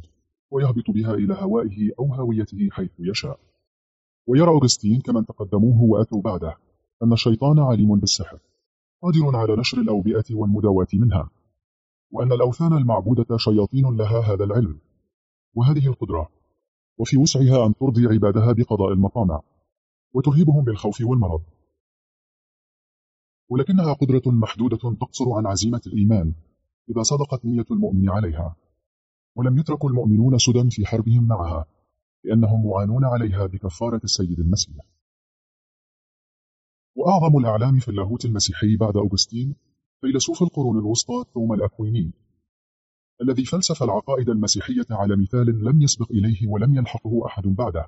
ويهبط بها إلى هوائه أو هاويته حيث يشاء. ويرى أوغستين كمن تقدموه وأتوا بعده أن الشيطان عليم بالسحر قادر على نشر الأوبئة والمداواة منها وأن الأوثان المعبودة شياطين لها هذا العلم. وهذه القدرة وفي وسعها أن ترضي عبادها بقضاء المطامع وترهبهم بالخوف والمرض. ولكنها قدرة محدودة تقصر عن عزيمة الإيمان إذا صدقت نية المؤمن عليها. ولم يترك المؤمنون سدى في حربهم معها لأنهم معانون عليها بكفارة السيد المسيح. وأعظم الأعلام في اللاهوت المسيحي بعد أوغسطين فيلسوف القرون الوسطى توما الأكويني الذي فلسف العقائد المسيحية على مثال لم يسبق إليه ولم يلحقه أحد بعده.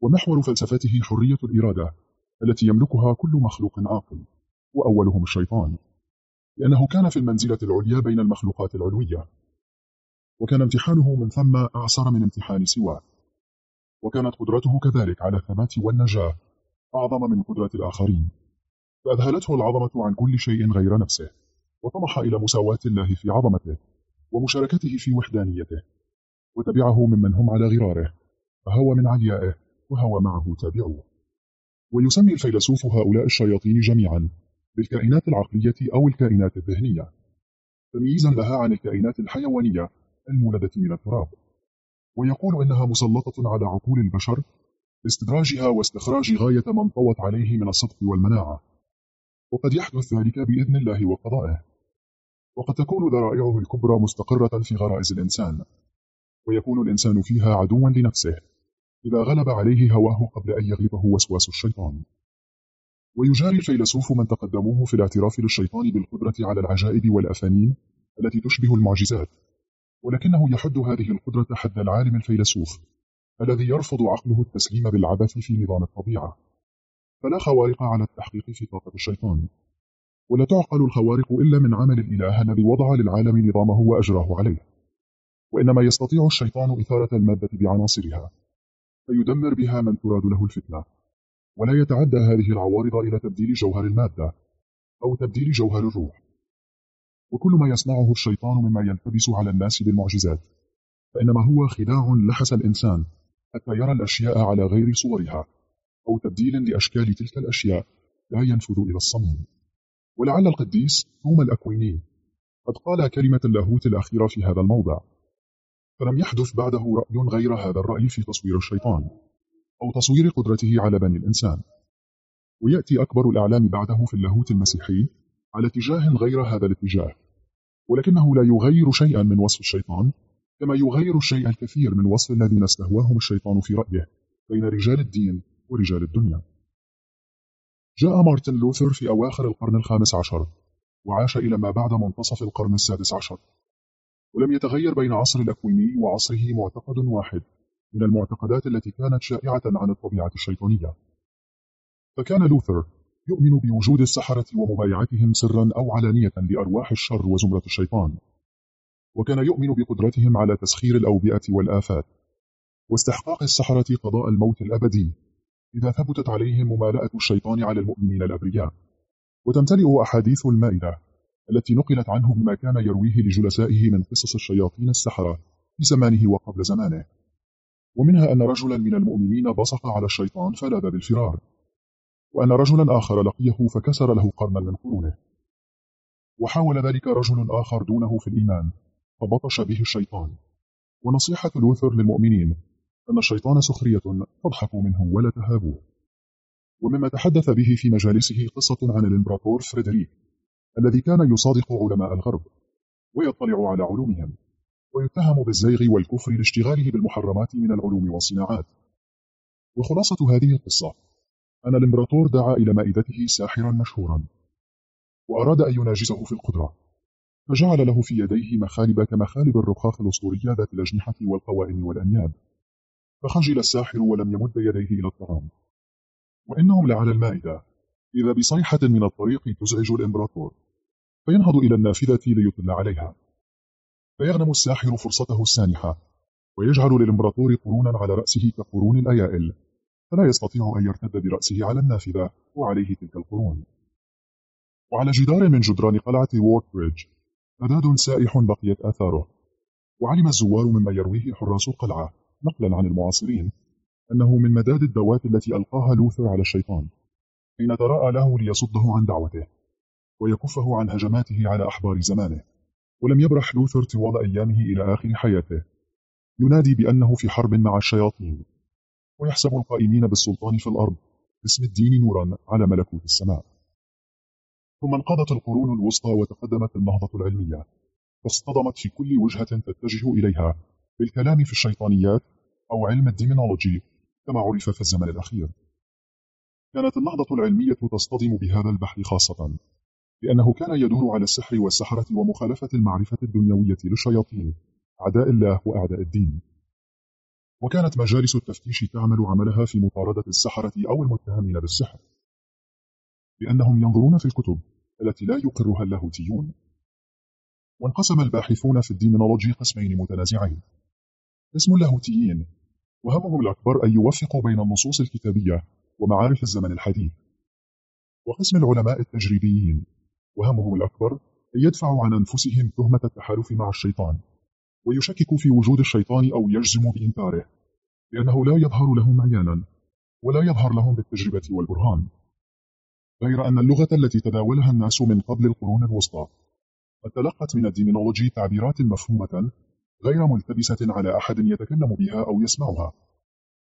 ومحور فلسفته حرية الإرادة التي يملكها كل مخلوق عاقل وأولهم الشيطان لأنه كان في المنزلة العليا بين المخلوقات العلوية. وكان امتحانه من ثم أعسر من امتحان سواه. وكانت قدرته كذلك على الثبات والنجاة أعظم من قدرة الآخرين. فأذهلته العظمة عن كل شيء غير نفسه وطمح إلى مساواة الله في عظمته ومشاركته في وحدانيته وتبعه ممن هم على غراره فهو من عليائه وهو معه تابعوه. ويسمي الفيلسوف هؤلاء الشياطين جميعا بالكائنات العقلية أو الكائنات الذهنية. تمييزا لها عن الكائنات الحيوانية المولدة من التراب. ويقول إنها مسلطة على عقول البشر لاستدراجها واستخراج غاية ما انطوت عليه من الصدق والمناعة. وقد يحدث ذلك بإذن الله وقضائه. وقد تكون ذرائعه الكبرى مستقرة في غرائز الإنسان. ويكون الإنسان فيها عدوا لنفسه إذا غلب عليه هواه قبل أن يغلبه وسواس الشيطان. ويجاري الفيلسوف من تقدموه في الاعتراف للشيطان بالقدرة على العجائب والأفانين التي تشبه المعجزات. ولكنه يحد هذه القدرة حد العالم الفيلسوف الذي يرفض عقله التسليم بالعبث في نظام الطبيعة. فلا خوارق على التحقيق في طاقة الشيطان. ولا تعقل الخوارق إلا من عمل الإله الذي وضع للعالم نظامه وأجراه عليه. وإنما يستطيع الشيطان إثارة المادة بعناصرها فيدمر بها من تراد له الفتنة. ولا يتعدى هذه العوارض إلى تبديل جوهر المادة أو تبديل جوهر الروح. وكل ما يصنعه الشيطان مما يلتبس على الناس بالمعجزات. فإنما هو خداع لحس الإنسان حتى يرى الأشياء على غير صورها أو تبديل لأشكال تلك الأشياء لا ينفذ إلى الصميم ولعل القديس توما الأكويني قد قال كلمة اللاهوت الأخيرة في هذا الموضع. فلم يحدث بعده رأي غير هذا الرأي في تصوير الشيطان أو تصوير قدرته على بني الإنسان. ويأتي أكبر الأعلام بعده في اللاهوت المسيحي على اتجاه غير هذا الاتجاه. ولكنه لا يغير شيئا من وصف الشيطان كما يغير الشيء الكثير من وصف الذين استهواهم الشيطان في رأيه بين رجال الدين ورجال الدنيا. جاء مارتن لوثر في أواخر القرن الخامس عشر وعاش إلى ما بعد منتصف القرن السادس عشر. ولم يتغير بين عصر الأكويني وعصره معتقد واحد من المعتقدات التي كانت شائعة عن الطبيعة الشيطانية. فكان لوثر يؤمن بوجود السحرة ومبايعتهم سرا أو علانية لأرواح الشر وزمرة الشيطان. وكان يؤمن بقدرتهم على تسخير الأوبئة والآفات. واستحقاق السحرة قضاء الموت الأبدي. إذا ثبتت عليهم ممالأة الشيطان على المؤمنين الأبرياء. وتمتلئ أحاديث المائدة التي نقلت عنه بما كان يرويه لجلسائه من قصص الشياطين السحرة في زمانه وقبل زمانه. ومنها أن رجلا من المؤمنين بصق على الشيطان فلاذ بالفرار وأن رجلا آخر لقيه فكسر له قرنا من قرونه وحاول ذلك رجل آخر دونه في الإيمان فبطش به الشيطان. ونصيحة لوثر للمؤمنين أن الشيطان سخرية فاضحكوا منه ولا تهابوه. ومما تحدث به في مجالسه قصة عن الإمبراطور فريدريك الذي كان يصادق علماء الغرب ويطلع على علومهم ويتهم بالزيغ والكفر لاشتغاله بالمحرمات من العلوم والصناعات. وخلاصة هذه القصة أن الإمبراطور دعا إلى مائدته ساحرا مشهورا وأراد أن يناجزه في القدرة فجعل له في يديه مخالب كمخالب الرخاخ الأسطورية ذات الأجنحة والقوائم والأنياب فخجل الساحر ولم يمد يديه إلى الطعام. وإنهم لعلى المائدة إذا بصيحة من الطريق تزعج الإمبراطور فينهض إلى النافذة ليطل عليها. فيغنم الساحر فرصته السانحة ويجعل للإمبراطور قرونا على رأسه كقرون الأيائل. فلا يستطيع أن يرتد برأسه على النافذة وعليه تلك القرون. وعلى جدار من جدران قلعة ووركبريدج مداد سائح بقيت آثاره. وعلم الزوار مما يرويه حراس القلعة نقلا عن المعاصرين أنه من مداد الدوات التي ألقاها لوثر على الشيطان حين تراءى له ليصده عن دعوته ويكفه عن هجماته على أحبار زمانه. ولم يبرح لوثر طوال أيامه إلى آخر حياته. ينادي بأنه في حرب مع الشياطين. ويحسب القائمين بالسلطان في الأرض باسم الدين نورا على ملكوت السماء. ثم انقضت القرون الوسطى وتقدمت النهضة العلمية. واصطدمت في كل وجهة تتجه إليها بالكلام في الشيطانيات أو علم الديمينولوجي كما عرف في الزمن الأخير. كانت النهضة العلمية تصطدم بهذا البحث خاصة لأنه كان يدور على السحر والسحرة ومخالفة المعرفة الدنيوية للشياطين أعداء الله وأعداء الدين. وكانت مجالس التفتيش تعمل عملها في مطاردة السحرة أو المتهمين بالسحر. لأنهم ينظرون في الكتب التي لا يقرها اللاهوتيون. وانقسم الباحثون في ال demonology قسمين متنازعين. قسم اللاهوتيين وهمهم الأكبر أن يوفقوا بين النصوص الكتابية ومعارف الزمن الحديث. وقسم العلماء التجريبيين وهمهم الأكبر أن يدفعوا عن أنفسهم تهمة التحالف مع الشيطان. ويشككوا في وجود الشيطان أو يجزموا بإنكاره لأنه لا يظهر لهم عيانا ولا يظهر لهم بالتجربة والبرهان. غير أن اللغة التي تداولها الناس من قبل القرون الوسطى قد تلقت من الديمينولوجي تعبيرات مفهومة غير ملتبسة على أحد يتكلم بها أو يسمعها.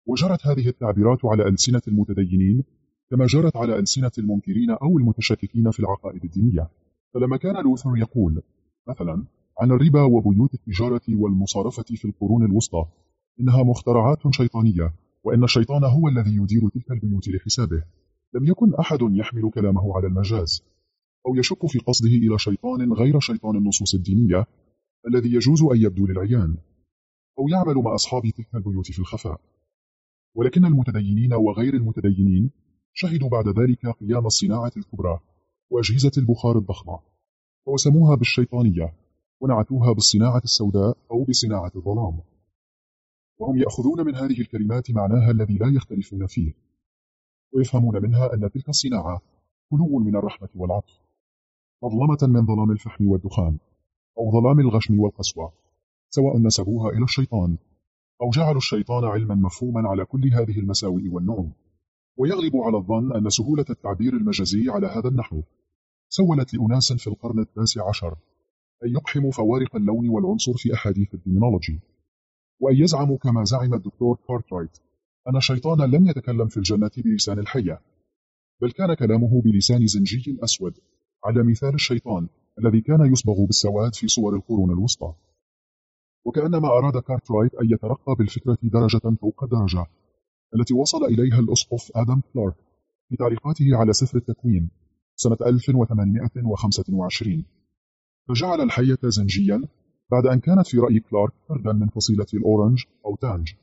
وجرت هذه التعبيرات على ألسنة المتدينين كما جرت على ألسنة المنكرين أو المتشككين في العقائد الدينية. فلما كان لوثر يقول مثلا عن الربا وبيوت التجارة والمصارفة في القرون الوسطى إنها مخترعات شيطانية وإن الشيطان هو الذي يدير تلك البيوت لحسابه. لم يكن أحد يحمل كلامه على المجاز أو يشك في قصده إلى شيطان غير شيطان النصوص الدينية الذي يجوز أن يبدو للعيان أو يعمل مع أصحاب تلك البيوت في الخفاء. ولكن المتدينين وغير المتدينين شهدوا بعد ذلك قيام الصناعة الكبرى وأجهزة البخار الضخمة ووسموها بالشيطانية. ونعتوها بالصناعة السوداء أو بصناعة الظلام. وهم يأخذون من هذه الكلمات معناها الذي لا يختلفون فيه. ويفهمون منها أن تلك الصناعة خلو من الرحمة والعطف مظلمة من ظلام الفحم والدخان أو ظلام الغشم والقسوة سواء نسبوها إلى الشيطان أو جعلوا الشيطان علما مفهوما على كل هذه المساوئ والنعوم ويغلب على الظن أن سهولة التعبير المجازي على هذا النحو سولت لأناس في القرن التاسع عشر أن يقحموا فوارق اللون والعنصر في أحاديث ال demonology. وأن يزعموا كما زعم الدكتور كارترايت أن الشيطان لم يتكلم في الجنة بلسان الحية بل كان كلامه بلسان زنجي أسود على مثال الشيطان الذي كان يصبغ بالسواد في صور القرون الوسطى. وكأنما أراد كارترايت أن يترقى بالفكرة درجة فوق درجة التي وصل إليها الأسقف آدم كلارك في تعليقاته على سفر التكوين سنة 1825 فجعل الحية زنجيا بعد أن كانت في رأي كلارك فردا من فصيلة الأورنج أو تانج.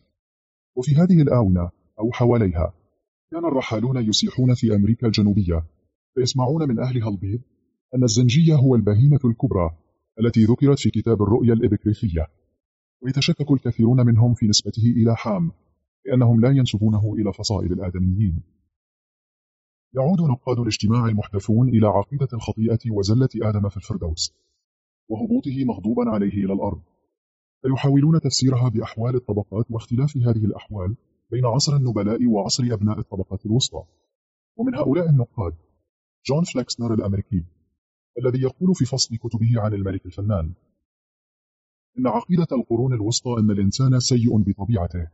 وفي هذه الآونة أو حواليها كان الرحالون يسيحون في أمريكا الجنوبية فيسمعون من أهلها البيض أن الزنجية هو البهيمة الكبرى التي ذكرت في كتاب الرؤيا الإبكريثية ويتشكك الكثيرون منهم في نسبته إلى حام لأنهم لا ينسبونه إلى فصائل الآدميين. يعود نقاد الاجتماع المحدثون إلى عقيدة الخطيئة وزلة آدم في الفردوس. وهبوطه مغضوبا عليه إلى الأرض. فيحاولون تفسيرها بأحوال الطبقات واختلاف هذه الأحوال بين عصر النبلاء وعصر أبناء الطبقات الوسطى. ومن هؤلاء النقاد جون فليكسنر الأمريكي الذي يقول في فصل كتبه عن الملك الفنان إن عقيدة القرون الوسطى أن الإنسان سيء بطبيعته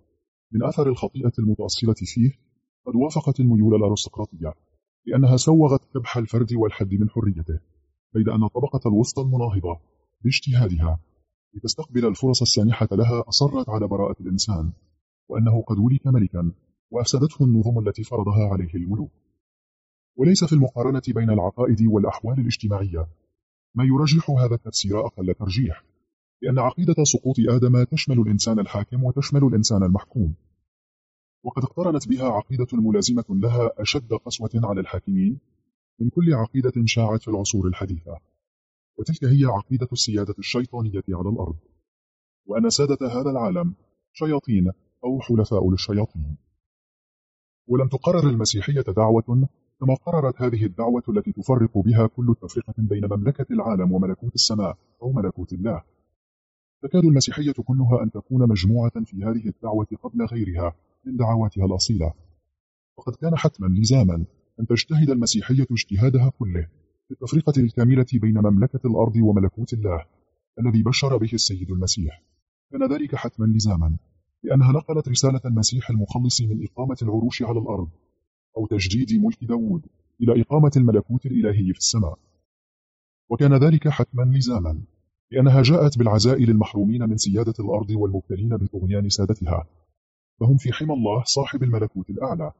من أثر الخطيئة المتأصلة فيه قد وافقت الميول الأرستقراطية لأنها سوغت كبح الفرد والحد من حريته. بيد أن الطبقة الوسطى المناهضة باجتهادها لتستقبل الفرص السانحة لها أصرت على براءة الإنسان وأنه قد ولد ملكا وأفسدته النظم التي فرضها عليه الملوك. وليس في المقارنة بين العقائد والأحوال الاجتماعية ما يرجح هذا التفسير أقل ترجيح لأن عقيدة سقوط آدم تشمل الإنسان الحاكم وتشمل الإنسان المحكوم. وقد اقترنت بها عقيدة ملازمة لها أشد قسوة على الحاكمين من كل عقيدة شاعت في العصور الحديثة. وتلك هي عقيدة السيادة الشيطانية على الأرض. وأن سادة هذا العالم شياطين أو حلفاء للشياطين. ولم تقرر المسيحية دعوة كما قررت هذه الدعوة التي تفرق بها كل تفرقة بين مملكة العالم وملكوت السماء أو ملكوت الله. تكاد المسيحية كلها أن تكون مجموعة في هذه الدعوة قبل غيرها من دعواتها الأصيلة. وقد كان حتما لزاما أن تجتهد المسيحية اجتهادها كله في التفرقة الكاملة بين مملكة الأرض وملكوت الله الذي بشر به السيد المسيح. كان ذلك حتما لزاما لأنها نقلت رسالة المسيح المخلص من إقامة العروش على الأرض أو تجديد ملك داود إلى إقامة الملكوت الإلهي في السماء. وكان ذلك حتما لزاما لأنها جاءت بالعزاء للمحرومين من سيادة الأرض والمبتلين بطغيان سادتها فهم في حمى الله صاحب الملكوت الأعلى.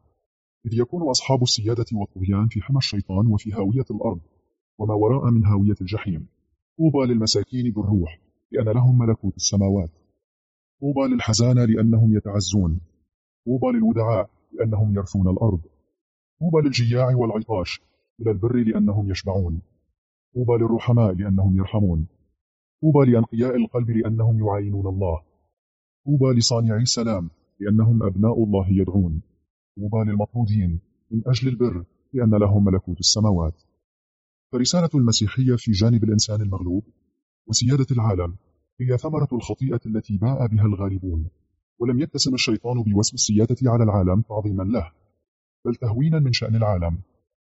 إذ يكون أصحاب السيادة والطغيان في حمى الشيطان وفي هاوية الأرض وما وراء من هاوية الجحيم. طوبى للمساكين بالروح لأن لهم ملكوت السماوات. طوبى للحزانة لأنهم يتعزون. طوبى للودعاء لأنهم يرثون الأرض. طوبى للجياع والعطاش إلى البر لأنهم يشبعون. طوبى للرحماء لأنهم يرحمون. طوبى لأنقياء القلب لأنهم يعاينون الله. طوبى لصانعي السلام لأنهم أبناء الله يدعون. طوبى للمطرودين من أجل البر لأن لهم ملكوت السماوات. فرسالة المسيحية في جانب الإنسان المغلوب وسيادة العالم هي ثمرة الخطيئة التي باء بها الغالبون ولم يتسم الشيطان بوسم السيادة على العالم تعظيما له بل تهوينا من شأن العالم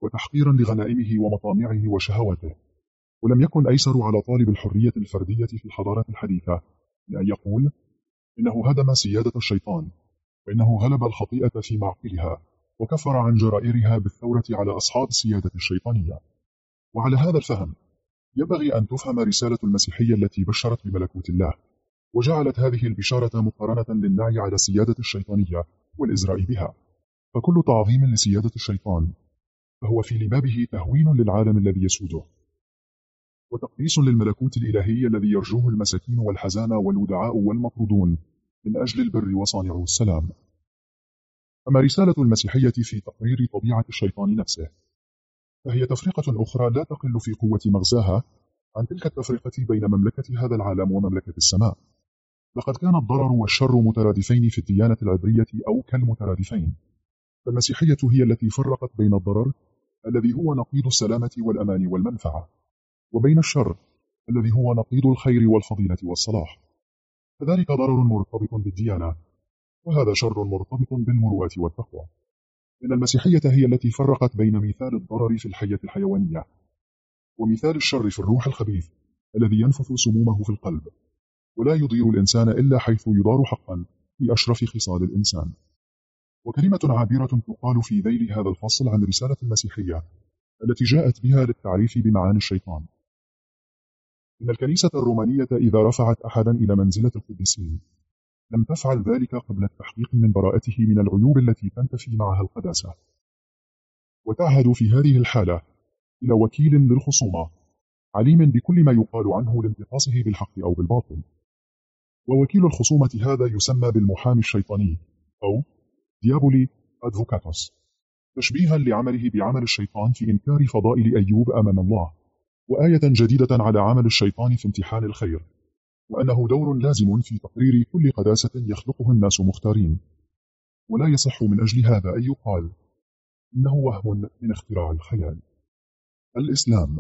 وتحقيرا لغنائمه ومطامعه وشهواته ولم يكن أيسر على طالب الحرية الفردية في الحضارة الحديثة لأن يقول إنه هدم سيادة الشيطان وإنه غلب الخطيئة في معقلها وكفر عن جرائرها بالثورة على أصحاب السيادة الشيطانية. وعلى هذا الفهم ينبغي أن تفهم رسالة المسيحية التي بشرت بملكوت الله وجعلت هذه البشارة مقارنة للنعي على السيادة الشيطانية والإزراء بها. فكل تعظيم لسيادة الشيطان فهو في لبابه تهوين للعالم الذي يسوده. وتقديس للملكوت الإلهي الذي يرجوه المساكين والحزانة والودعاء والمطرودون من أجل البر وصانعه السلام. أما رسالة المسيحية في تقرير طبيعة الشيطان نفسه فهي تفرقة أخرى لا تقل في قوة مغزاها عن تلك التفرقة بين مملكة هذا العالم ومملكة السماء. لقد كان الضرر والشر مترادفين في الديانة العبرية أو كالمترادفين. فالمسيحية هي التي فرقت بين الضرر الذي هو نقيض السلامة والأمان والمنفعة وبين الشر الذي هو نقيض الخير والفضيلة والصلاح. فذلك ضرر مرتبط بالديانة وهذا شر مرتبط بالمروءة والتقوى. إن المسيحية هي التي فرقت بين مثال الضرر في الحية الحيوانية ومثال الشر في الروح الخبيث الذي ينفث سمومه في القلب ولا يضير الإنسان إلا حيث يضار حقا في أشرف خصال الإنسان. وكلمة عابرة تقال في ذيل هذا الفصل عن رسالة المسيحية التي جاءت بها للتعريف بمعاني الشيطان. إن الكنيسة الرومانية إذا رفعت أحدا إلى منزلة القديسين لم تفعل ذلك قبل التحقيق من براءته من العيوب التي تنتفي معها القداسة. وتعهد في هذه الحالة إلى وكيل للخصومة عليم بكل ما يقال عنه لانتقاصه بالحق أو بالباطل. ووكيل الخصومة هذا يسمى بالمحامي الشيطاني أو ديابولي أدفوكاتوس تشبيها لعمله بعمل الشيطان في إنكار فضائل أيوب أمام الله. وآية جديدة على عمل الشيطان في امتحان الخير وأنه دور لازم في تقرير كل قداسة يخلقه الناس مختارين. ولا يصح من أجل هذا أن يقال إنه وهم من اختراع الخيال. الإسلام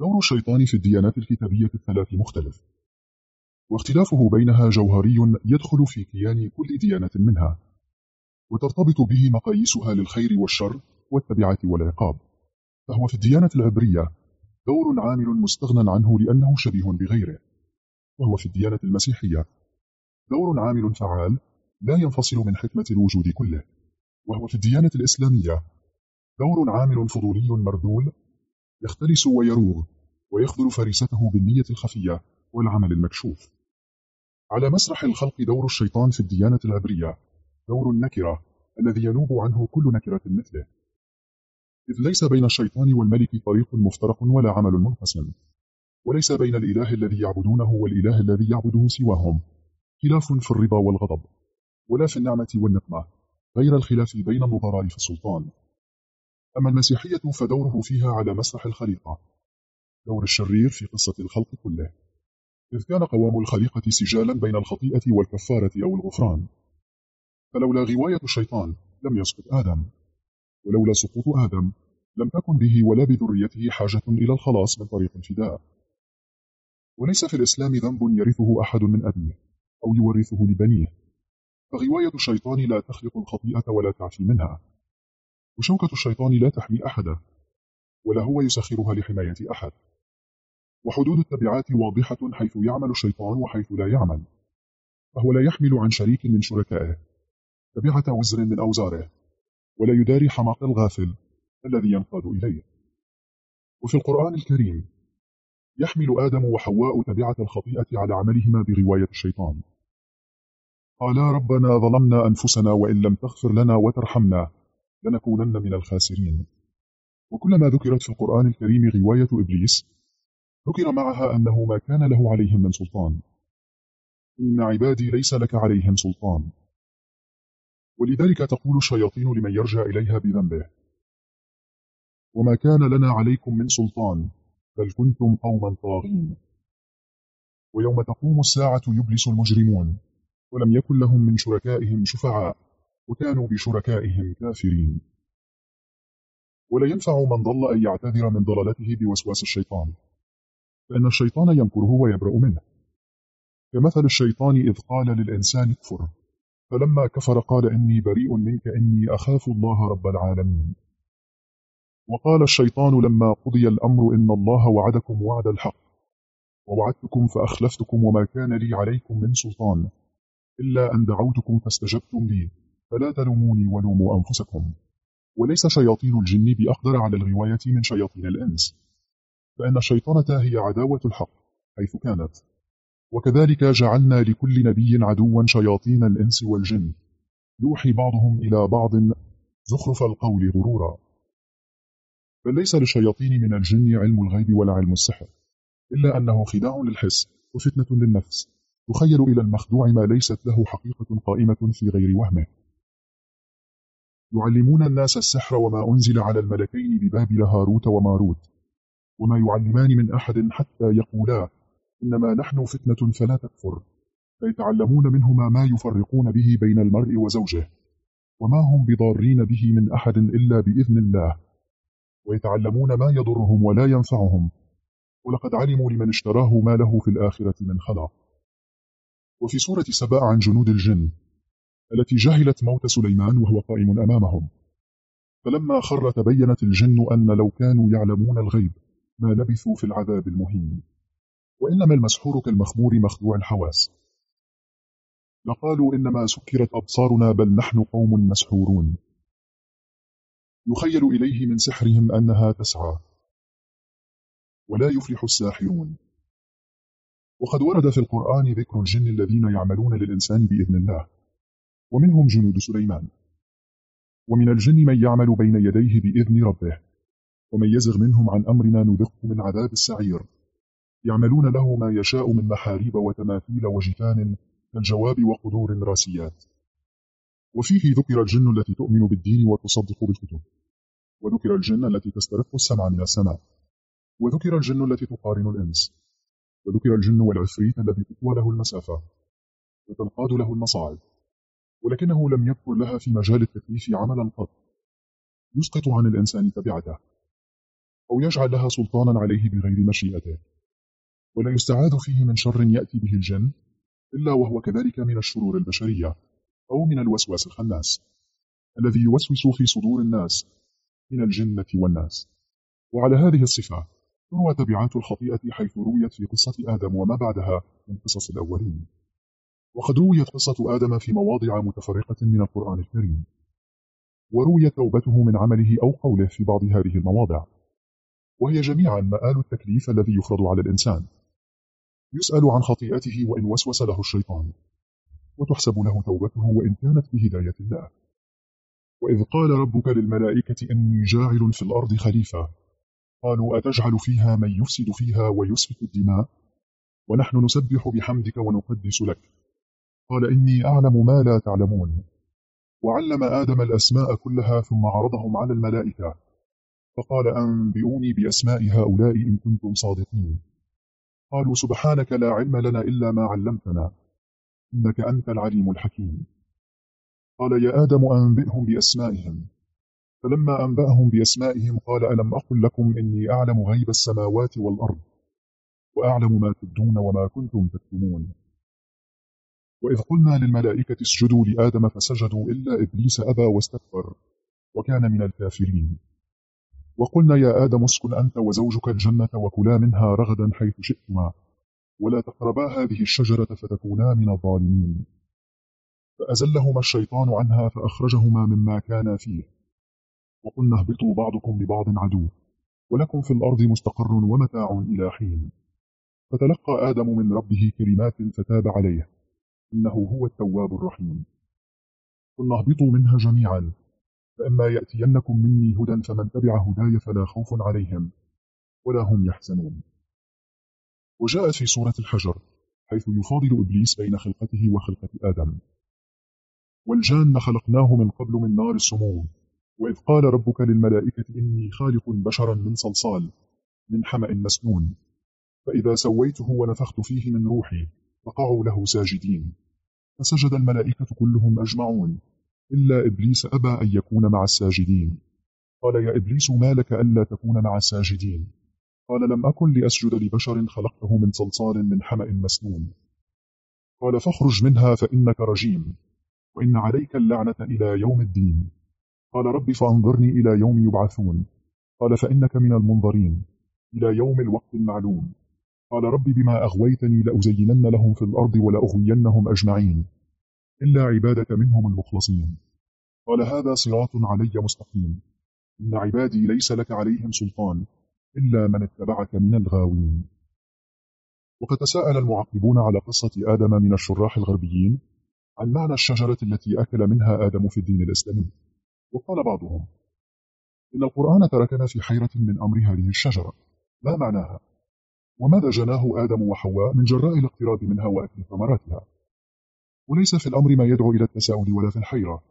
دور الشيطان في الديانات الكتابية الثلاث مختلف. واختلافه بينها جوهري يدخل في كيان كل ديانة منها. وترتبط به مقاييسها للخير والشر والتبعة والعقاب. فهو في الديانة العبرية دور عامل مستغنى عنه لأنه شبيه بغيره. وهو في الديانة المسيحية. دور عامل فعال لا ينفصل من حكمة الوجود كله. وهو في الديانة الإسلامية. دور عامل فضولي مردول يختلس ويروغ ويخذل فريسته بالنية الخفية والعمل المكشوف. على مسرح الخلق دور الشيطان في الديانة العبرية. دور النكرة الذي ينوب عنه كل نكرة مثله. إذ ليس بين الشيطان والملك طريق مفترق ولا عمل منقسم وليس بين الإله الذي يعبدونه والإله الذي يعبده سواهم. خلاف في الرضا والغضب. ولا في النعمة والنقمة. غير الخلاف بين النظراء في السلطان. أما المسيحية فدوره فيها على مسرح الخليقة. دور الشرير في قصة الخلق كله. إذ كان قوام الخليقة سجالا بين الخطيئة والكفارة أو الغفران. فلولا غواية الشيطان لم يسقط آدم. ولولا سقوط آدم لم تكن به ولا بذريته حاجة إلى الخلاص من طريق الفداء وليس في الإسلام ذنب يرثه أحد من أبيه أو يورثه لبنيه. فغواية الشيطان لا تخلق الخطيئة ولا تعفي منها. وشوكة الشيطان لا تحمي أحدا ولا هو يسخرها لحماية أحد. وحدود التبعات واضحة حيث يعمل الشيطان وحيث لا يعمل. فهو لا يحمل عن شريك من شركائه. تبعة وزر من أوزاره. ولا يداري حماق الغافل الذي ينقاد إليه. وفي القرآن الكريم يحمل آدم وحواء تبعة الخطيئة على عملهما برواية الشيطان. قالا ربنا ظلمنا أنفسنا وإن لم تغفر لنا وترحمنا لنكونن من الخاسرين. وكلما ذكرت في القرآن الكريم رواية إبليس ذكر معها أنه ما كان له عليهم من سلطان. إن عبادي ليس لك عليهم سلطان. ولذلك تقول الشياطين لمن يرجع إليها بذنبه. وما كان لنا عليكم من سلطان بل كنتم قوما طاغين. ويوم تقوم الساعة يبلس المجرمون ولم يكن لهم من شركائهم شفعاء وكانوا بشركائهم كافرين. ولا ينفع من ضل أن يعتذر من ضلالته بوسواس الشيطان فإن الشيطان ينكره ويبرأ منه. كمثل الشيطان إذ قال للإنسان كفر فلما كفر قال إني بريء منك إني أخاف الله رب العالمين. وقال الشيطان لما قضي الأمر إن الله وعدكم وعد الحق ووعدتكم فأخلفتكم وما كان لي عليكم من سلطان إلا أن دعوتكم فاستجبتم لي فلا تلوموني ولوموا أنفسكم. وليس شياطين الجن بأقدر على الغواية من شياطين الإنس فإن الشيطنة هي عداوة الحق حيث كانت. وكذلك جعلنا لكل نبي عدوا شياطين الإنس والجن. يوحي بعضهم إلى بعض زخرف القول غرورا. بل ليس للشياطين من الجن علم الغيب ولا علم السحر إلا أنه خداع للحس وفتنة للنفس تخيل إلى المخدوع ما ليست له حقيقة قائمة في غير وهمه. يعلمون الناس السحر وما أنزل على الملكين ببابل هاروت وماروت وما يعلمان من أحد حتى يقولا إنما نحن فتنة فلا تكفر فيتعلمون منهما ما يفرقون به بين المرء وزوجه وما هم بضارين به من أحد إلا بإذن الله. ويتعلمون ما يضرهم ولا ينفعهم. ولقد علموا لمن اشتراه ما له في الآخرة من خلاق. وفي سورة سباء عن جنود الجن التي جهلت موت سليمان وهو قائم أمامهم. فلما خر تبينت الجن أن لو كانوا يعلمون الغيب ما لبثوا في العذاب المهين. وإنما المسحور كالمخمور مخدوع الحواس. لقالوا إنما سكرت أبصارنا بل نحن قوم مسحورون. يخيل إليه من سحرهم أنها تسعى. ولا يفلح الساحرون. وقد ورد في القرآن ذكر الجن الذين يعملون للإنسان بإذن الله. ومنهم جنود سليمان. ومن الجن من يعمل بين يديه بإذن ربه. ومن يزغ منهم عن أمرنا نذقه من عذاب السعير. يعملون له ما يشاء من محاريب وتماثيل وجفان كالجواب وقدور راسيات. وفيه ذكر الجن التي تؤمن بالدين وتصدق بالكتب. وذكر الجن التي تسترق السمع من السماء. وذكر الجن التي تقارن الإنس. وذكر الجن والعفريت الذي تطوى له المسافة. وتنقاد له المصاعب ولكنه لم يذكر لها في مجال التكليف عملا قط. يسقط عن الإنسان تبعته. أو يجعل لها سلطانا عليه بغير مشيئته. ولا يستعاذ فيه من شر يأتي به الجن إلا وهو كذلك من الشرور البشرية أو من الوسواس الخناس الذي يوسوس في صدور الناس من الجنة والناس. وعلى هذه الصفة تروى تبعات الخطيئة حيث رويت في قصة آدم وما بعدها من قصص الأولين. وقد رويت قصة آدم في مواضع متفرقة من القرآن الكريم. ورويت توبته من عمله أو قوله في بعض هذه المواضع. وهي جميعا مآل التكليف الذي يفرض على الإنسان. يسأل عن خطيئته وإن وسوس له الشيطان. وتحسب له توبته وإن كانت بهداية الله. وإذ قال ربك للملائكة إني جاعل في الأرض خليفة. قالوا أتجعل فيها من يفسد فيها ويسفك الدماء؟ ونحن نسبح بحمدك ونقدس لك. قال إني أعلم ما لا تعلمون. وعلم آدم الأسماء كلها ثم عرضهم على الملائكة. فقال أنبئوني بأسماء هؤلاء إن كنتم صادقين. قالوا سبحانك لا علم لنا إلا ما علمتنا إنك أنت العليم الحكيم. قال يا آدم أنبئهم بأسمائهم. فلما أنبأهم بأسمائهم قال ألم أقل لكم إني أعلم غيب السماوات والأرض وأعلم ما تبدون وما كنتم تكتمون. وإذ قلنا للملائكة اسجدوا لآدم فسجدوا إلا إبليس أبى واستكبر وكان من الكافرين. وقلنا يا آدم اسكن أنت وزوجك الجنة وكلا منها رغدا حيث شئتما ولا تقربا هذه الشجرة فتكونا من الظالمين. فأزلهما الشيطان عنها فأخرجهما مما كانا فيه. وقلنا اهبطوا بعضكم لبعض عدو ولكم في الأرض مستقر ومتاع إلى حين. فتلقى آدم من ربه كلمات فتاب عليه إنه هو التواب الرحيم. قلنا اهبطوا منها جميعا. فإما يأتينكم مني هدى فمن تبع هداي فلا خوف عليهم ولا هم يحزنون. وجاءت في سورة الحجر حيث يفاضل إبليس بين خلقته وخلقة آدم. والجان خلقناه من قبل من نار السموم وإذ قال ربك للملائكة إني خالق بشرا من صلصال من حمأ مسنون. فإذا سويته ونفخت فيه من روحي فقعوا له ساجدين. فسجد الملائكة كلهم أجمعون. إلا إبليس أبى أن يكون مع الساجدين. قال يا إبليس ما لك ألا تكون مع الساجدين؟ قال لم أكن لأسجد لبشر خلقته من صلصال من حمأ مسنون. قال فاخرج منها فإنك رجيم وإن عليك اللعنة إلى يوم الدين. قال رب فأنظرني إلى يوم يبعثون. قال فإنك من المنظرين إلى يوم الوقت المعلوم. قال رب بما أغويتني لأزينن لهم في الأرض ولأغوينهم أجمعين. إلا عبادك منهم المخلصين. قال هذا صراط علي مستقيم. إن عبادي ليس لك عليهم سلطان إلا من اتبعك من الغاوين. وقد تساءل المعقبون على قصة آدم من الشراح الغربيين عن معنى الشجرة التي أكل منها آدم في الدين الإسلامي. وقال بعضهم إن القرآن تركنا في حيرة من أمر هذه الشجرة ما معناها؟ وماذا جناه آدم وحواء من جراء الاقتراب منها وأكل ثمراتها؟ وليس في الأمر ما يدعو إلى التساؤل ولا في الحيرة.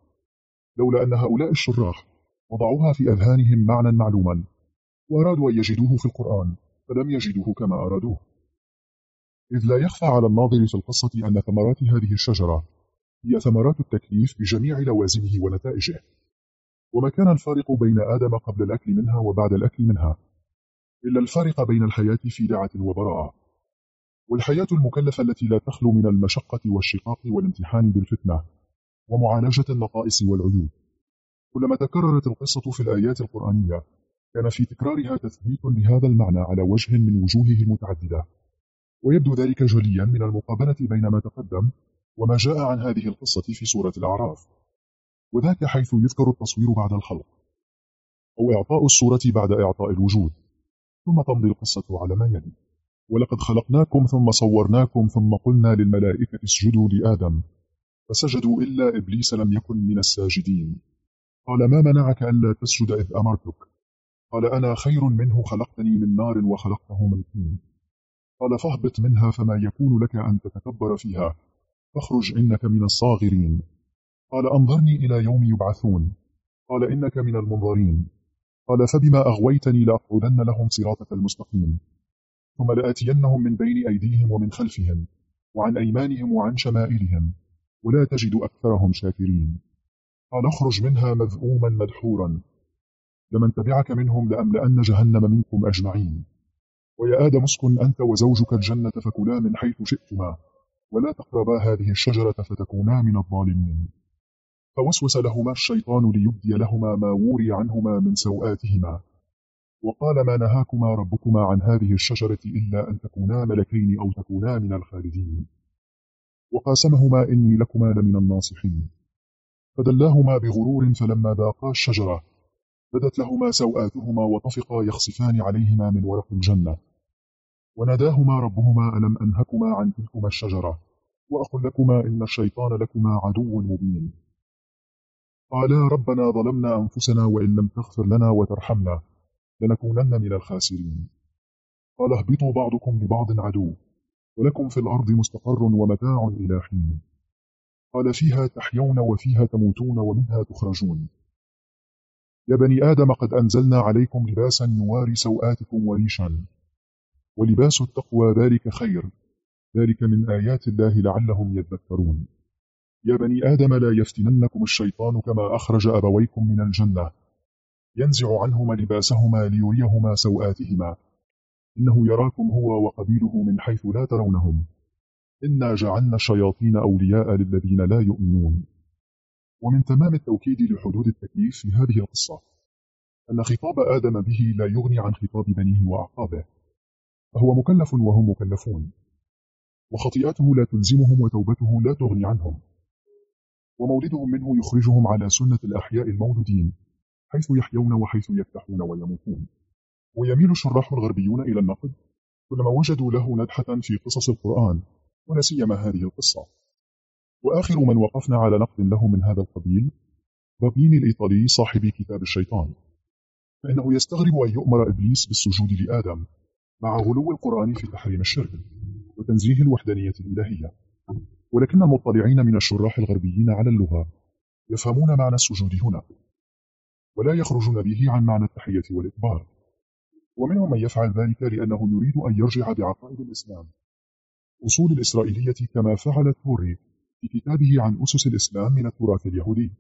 لولا أن هؤلاء الشراح وضعوها في أذهانهم معنى معلوما وأرادوا أن يجدوه في القرآن فلم يجدوه كما أرادوه. إذ لا يخفى على الناظر في القصة أن ثمرات هذه الشجرة هي ثمرات التكليف بجميع لوازمه ونتائجه. وما كان الفارق بين آدم قبل الأكل منها وبعد الأكل منها إلا الفارق بين الحياة في دعة وبراءة. والحياة المكلفة التي لا تخلو من المشقة والشقاق والامتحان بالفتنة ومعالجة النقائص والعيوب. كلما تكررت القصة في الآيات القرآنية كان في تكرارها تثبيت لهذا المعنى على وجه من وجوهه المتعددة. ويبدو ذلك جليا من المقابلة بين ما تقدم وما جاء عن هذه القصة في سورة الأعراف. وذاك حيث يذكر التصوير بعد الخلق أو إعطاء الصورة بعد إعطاء الوجود ثم تمضي القصة على ما يلي. ولقد خلقناكم ثم صورناكم ثم قلنا للملائكة اسجدوا لآدم فسجدوا إلا إبليس لم يكن من الساجدين. قال ما منعك ألا تسجد إذ أمرتك؟ قال أنا خير منه خلقتني من نار وخلقته من طين. قال فاهبط منها فما يكون لك أن تتكبر فيها فاخرج إنك من الصاغرين. قال أنظرني إلى يوم يبعثون. قال إنك من المنظرين. قال فبما أغويتني لأقعدن لهم صراطك المستقيم. ثم لآتينهم من بين أيديهم ومن خلفهم وعن أيمانهم وعن شمائلهم ولا تجد أكثرهم شاكرين. قال اخرج منها مذءوما مدحورا. لمن تبعك منهم لأملأن جهنم منكم أجمعين. ويا آدم اسكن أنت وزوجك الجنة فكلا من حيث شئتما ولا تقربا هذه الشجرة فتكونا من الظالمين. فوسوس لهما الشيطان ليبدي لهما ما وري عنهما من سوآتهما. وقال ما نهاكما ربكما عن هذه الشجرة إلا أن تكونا ملكين أو تكونا من الخالدين وقاسمهما إني لكما لمن الناصحين. فدلاهما بغرور فلما ذاقا الشجرة بدت لهما سوآتهما وطفقا يخصفان عليهما من ورق الجنة. وناداهما ربهما ألم أنهكما عن تلكما الشجرة وأقل لكما إن الشيطان لكما عدو مبين. قالا ربنا ظلمنا أنفسنا وإن لم تغفر لنا وترحمنا. لنكونن من الخاسرين. قال اهبطوا بعضكم لبعض عدو ولكم في الأرض مستقر ومتاع إلى حين. قال فيها تحيون وفيها تموتون ومنها تخرجون. يا بني آدم قد أنزلنا عليكم لباسا يواري سوآتكم وريشا ولباس التقوى ذلك خير. ذلك من آيات الله لعلهم يذكرون. يا بني آدم لا يفتننكم الشيطان كما أخرج أبويكم من الجنة. ينزع عنهما لباسهما ليريهما سوآتهما. إنه يراكم هو وقبيله من حيث لا ترونهم. إنا جعلنا الشياطين أولياء للذين لا يؤمنون. ومن تمام التوكيد لحدود التكليف في هذه القصة أن خطاب آدم به لا يغني عن خطاب بنيه وأعقابه. فهو مكلف وهم مكلفون. وخطيئته لا تلزمهم وتوبته لا تغني عنهم. ومولدهم منه يخرجهم على سنة الأحياء المولودين. حيث يحيون وحيث يفتحون ويموتون. ويميل الشراح الغربيون إلى النقد كلما وجدوا له ندحة في قصص القرآن ولا سيما هذه القصة. وآخر من وقفنا على نقد له من هذا القبيل بابيني الإيطالي صاحب كتاب الشيطان. فإنه يستغرب أن يؤمر إبليس بالسجود لآدم مع غلو القرآن في تحريم الشرك وتنزيه الوحدانية الإلهية. ولكن المطلعين من الشراح الغربيين على اللغة يفهمون معنى السجود هنا. ولا يخرجون به عن معنى التحية والإكبار ومنهم من يفعل ذلك لأنه يريد أن يرجع بعقائد الإسلام. أصول الإسرائيلية كما فعل الثوري في كتابه عن أسس الإسلام من التراث اليهودي.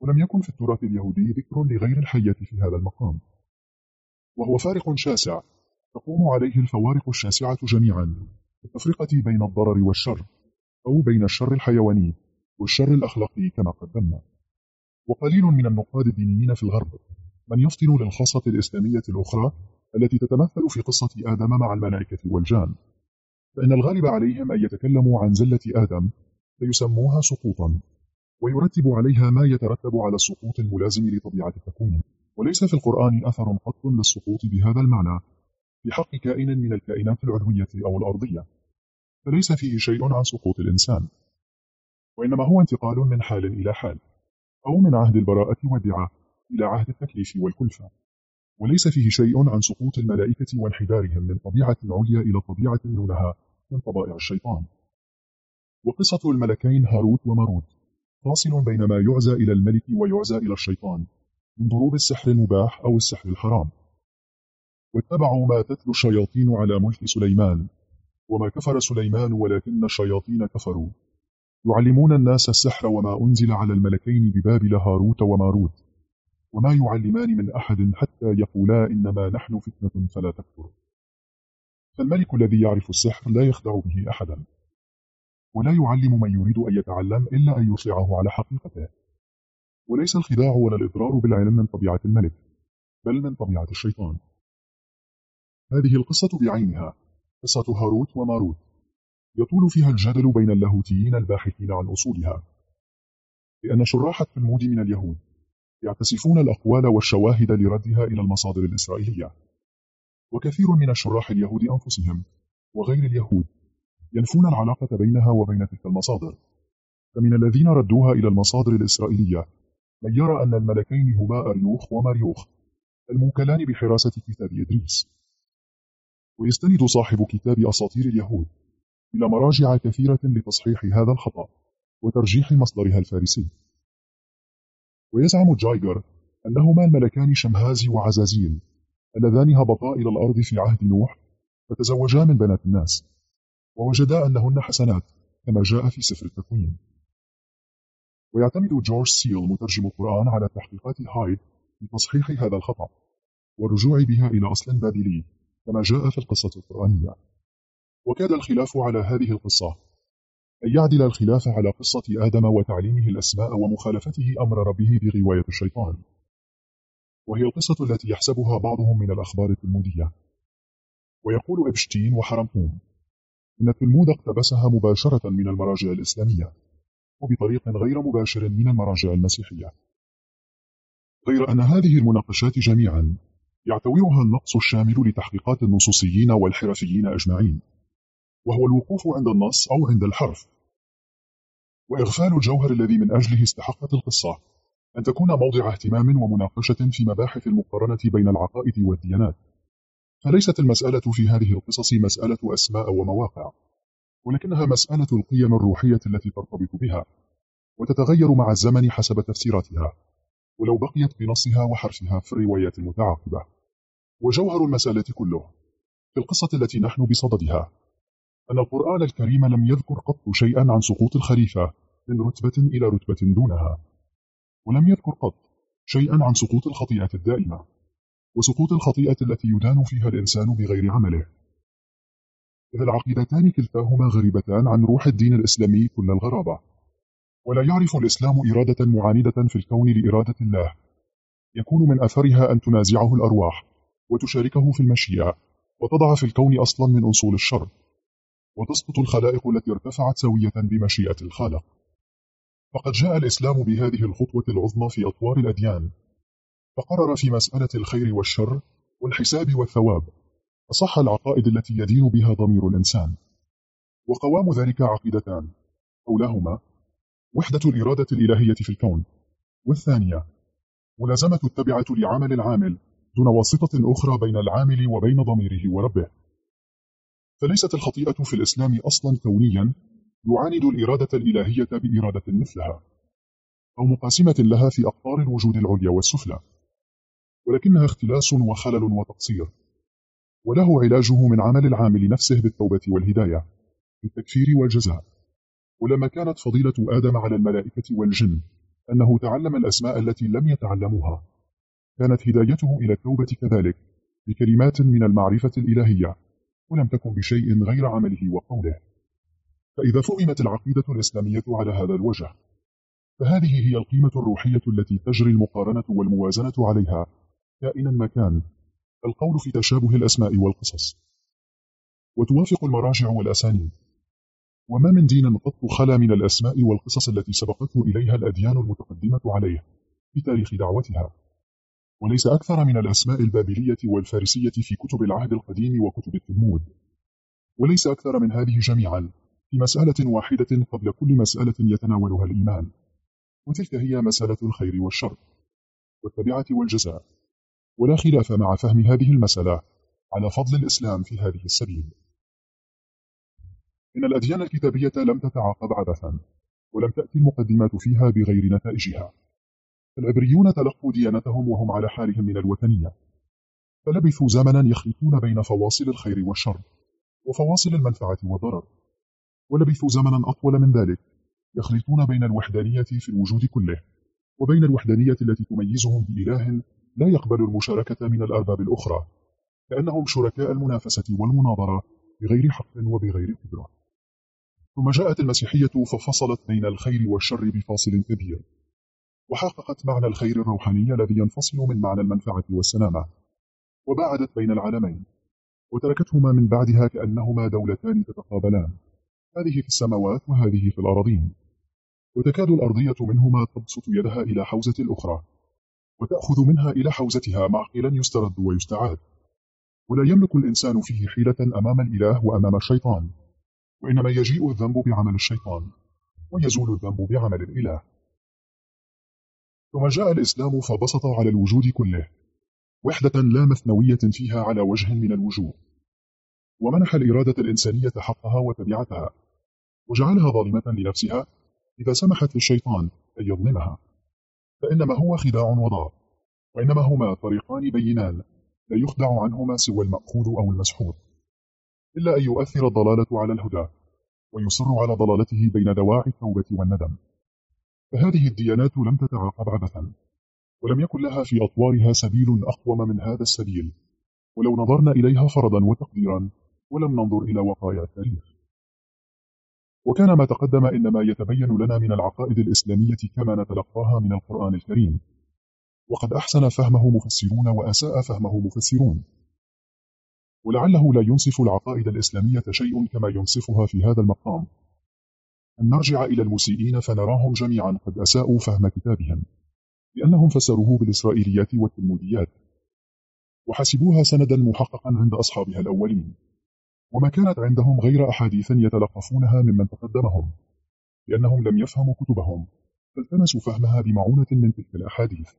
ولم يكن في التراث اليهودي ذكر لغير الحية في هذا المقام. وهو فارق شاسع. تقوم عليه الفوارق الشاسعة جميعا. التفرقة بين الضرر والشر أو بين الشر الحيواني والشر الأخلاقي كما قدمنا. وقليل من النقاد الدينيين في الغرب من يفطن للخاصة الإسلامية الأخرى التي تتمثل في قصة آدم مع الملائكة والجان. فإن الغالب عليهم أن يتكلموا عن زلة آدم فيسموها سقوطا ويرتب عليها ما يترتب على السقوط الملازم لطبيعة التكوين. وليس في القرآن أثر قط للسقوط بهذا المعنى في حق كائن من الكائنات العلوية أو الأرضية. فليس فيه شيء عن سقوط الإنسان. وإنما هو انتقال من حال إلى حال. أو من عهد البراءة والدعاء إلى عهد التكليف والكلفة. وليس فيه شيء عن سقوط الملائكة وانحدارهم من طبيعة عليا إلى طبيعة دونها من طبائع الشيطان. وقصة الملكين هاروت وماروت فاصل بين ما يعزى إلى الملك ويعزى إلى الشيطان من ضروب السحر المباح أو السحر الحرام. واتبعوا ما تتلو الشياطين على ملك سليمان. وما كفر سليمان ولكن الشياطين كفروا. يعلمون الناس السحر وما أنزل على الملكين ببابل هاروت وماروت وما يعلمان من أحد حتى يقولا إنما نحن فتنة فلا تكفر. فالملك الذي يعرف السحر لا يخدع به أحدا ولا يعلم من يريد أن يتعلم إلا أن يوصعه على حقيقته. وليس الخداع ولا الإضرار بالعلم من طبيعة الملك بل من طبيعة الشيطان. هذه القصة بعينها قصة هاروت وماروت. يطول فيها الجدل بين اللاهوتيين الباحثين عن أصولها. لأن شراح التلمود من اليهود يعتسفون الأقوال والشواهد لردها إلى المصادر الإسرائيلية. وكثير من الشراح اليهود أنفسهم وغير اليهود ينفون العلاقة بينها وبين تلك المصادر. فمن الذين ردوها إلى المصادر الإسرائيلية من يرى أن الملكين هما أريوخ وماريوخ الموكلان بحراسة كتاب إدريس. ويستند صاحب كتاب أساطير اليهود إلى مراجع كثيرة لتصحيح هذا الخطأ وترجيح مصدرها الفارسي. ويزعم جايجر أنهما الملكان شمهازي وعزازيل اللذان هبطا إلى الأرض في عهد نوح فتزوجا من بنات الناس ووجدا أنهن حسنات كما جاء في سفر التكوين. ويعتمد جورج سيل مترجم القرآن على تحقيقات هايد في تصحيح هذا الخطأ والرجوع بها إلى أصل بابلي كما جاء في القصة القرآنية. وكاد الخلاف على هذه القصة. أن يعدل الخلاف على قصة آدم وتعليمه الأسماء ومخالفته أمر ربه بغواية الشيطان. وهي القصة التي يحسبها بعضهم من الأخبار التلمودية. ويقول إبشتين وحرمهوم إن التلمود اقتبسها مباشرة من المراجع الإسلامية وبطريق غير مباشر من المراجع المسيحية. غير أن هذه المناقشات جميعا يعتورها النقص الشامل لتحقيقات النصوصيين والحرفيين أجمعين. وهو الوقوف عند النص أو عند الحرف. وإغفال الجوهر الذي من أجله استحقت القصة أن تكون موضع اهتمام ومناقشة في مباحث المقارنة بين العقائد والديانات. فليست المسألة في هذه القصص مسألة أسماء ومواقع. ولكنها مسألة القيم الروحية التي ترتبط بها. وتتغير مع الزمن حسب تفسيراتها. ولو بقيت بنصها وحرفها في الروايات المتعاقبة. وجوهر المسألة كله. في القصة التي نحن بصددها. أن القرآن الكريم لم يذكر قط شيئا عن سقوط الخليفة من رتبة إلى رتبة دونها ولم يذكر قط شيئا عن سقوط الخطيئة الدائمة وسقوط الخطيئة التي يدان فيها الإنسان بغير عمله. إذ العقيدتان كلتاهما غريبتان عن روح الدين الإسلامي كل الغرابة ولا يعرف الإسلام إرادة معاندة في الكون لإرادة الله. يكون من أثرها أن تنازعه الأرواح وتشاركه في المشيئة وتضع في الكون أصلا من أصول الشر. وتسقط الخلائق التي ارتفعت سوية بمشيئة الخالق فقد جاء الإسلام بهذه الخطوة العظمى في أطوار الأديان. فقرر في مسألة الخير والشر والحساب والثواب أصح العقائد التي يدين بها ضمير الإنسان. وقوام ذلك عقيدتان أولاهما وحدة الإرادة الإلهية في الكون والثانية ملازمة التبعة لعمل العامل دون واسطة أخرى بين العامل وبين ضميره وربه. فليست الخطيئة في الإسلام أصلا كونيا يعاند الإرادة الإلهية بإرادة مثلها أو مقاسمة لها في أقطار الوجود العليا والسفلى ولكنها اختلاس وخلل وتقصير وله علاجه من عمل العامل نفسه بالتوبة والهداية بالتكفير والجزاء. ولما كانت فضيلة آدم على الملائكة والجن أنه تعلم الأسماء التي لم يتعلموها كانت هدايته إلى التوبة كذلك بكلمات من المعرفة الإلهية. ولم تكن بشيء غير عمله وقوله. فإذا فهمت العقيدة الإسلامية على هذا الوجه فهذه هي القيمة الروحية التي تجري المقارنة والموازنة عليها كائنا ما كان القول في تشابه الأسماء والقصص. وتوافق المراجع والأسانيد. وما من دين قط خلا من الأسماء والقصص التي سبقته إليها الأديان المتقدمة عليه في تاريخ دعوتها. وليس أكثر من الأسماء البابلية والفارسية في كتب العهد القديم وكتب التلمود وليس أكثر من هذه جميعا في مسألة واحدة قبل كل مسألة يتناولها الإيمان. وتلك هي مسألة الخير والشر والتبعة والجزاء. ولا خلاف مع فهم هذه المسألة على فضل الإسلام في هذه السبيل. إن الأديان الكتابية لم تتعاقب عبثا ولم تأتي المقدمات فيها بغير نتائجها. العبريون تلقوا ديانتهم وهم على حالهم من الوثنية فلبثوا زمنا يخلطون بين فواصل الخير والشر وفواصل المنفعة والضرر ولبثوا زمنا أطول من ذلك يخلطون بين الوحدانية في الوجود كله وبين الوحدانية التي تميزهم بإله لا يقبل المشاركة من الأرباب الأخرى لأنهم شركاء المنافسة والمناظرة بغير حق وبغير قدرة. ثم جاءت المسيحية ففصلت بين الخير والشر بفاصل كبير. وحققت معنى الخير الروحاني الذي ينفصل من معنى المنفعة والسلامة وباعدت بين العالمين وتركتهما من بعدها كأنهما دولتان تتقابلان. هذه في السماوات وهذه في الأراضين. وتكاد الأرضية منهما تبسط يدها إلى حوزة الأخرى وتأخذ منها إلى حوزتها معقلا يسترد ويستعاد. ولا يملك الإنسان فيه حيلة أمام الإله وأمام الشيطان وإنما يجيء الذنب بعمل الشيطان ويزول الذنب بعمل الإله. ثم جاء الإسلام فبسط على الوجود كله وحدة لا مثنوية فيها على وجه من الوجوه ومنح الإرادة الإنسانية حقها وتبعتها وجعلها ظالمة لنفسها إذا سمحت للشيطان أن يظلمها. فإنما هو خداع وضار وإنما هما طريقان بينان لا يخدع عنهما سوى المأخوذ أو المسحور إلا أن يؤثر الضلالة على الهدى ويصر على ضلالته بين دواعي التوبة والندم. فهذه الديانات لم تتعاقب عبثا ولم يكن لها في أطوارها سبيل أقوم من هذا السبيل ولو نظرنا إليها فرضا وتقديرا ولم ننظر إلى وقائع التاريخ. وكان ما تقدم إنما يتبين لنا من العقائد الإسلامية كما نتلقاها من القرآن الكريم. وقد أحسن فهمه مفسرون وأساء فهمه مفسرون. ولعله لا ينصف العقائد الإسلامية شيء كما ينصفها في هذا المقام. أن نرجع إلى المسيئين فنراهم جميعا قد أساءوا فهم كتابهم لأنهم فسروه بالإسرائيليات والتلموديات وحسبوها سندا محققا عند أصحابها الأولين وما كانت عندهم غير أحاديث يتلقفونها ممن تقدمهم لأنهم لم يفهموا كتبهم فالتمسوا فهمها بمعونة من تلك الأحاديث.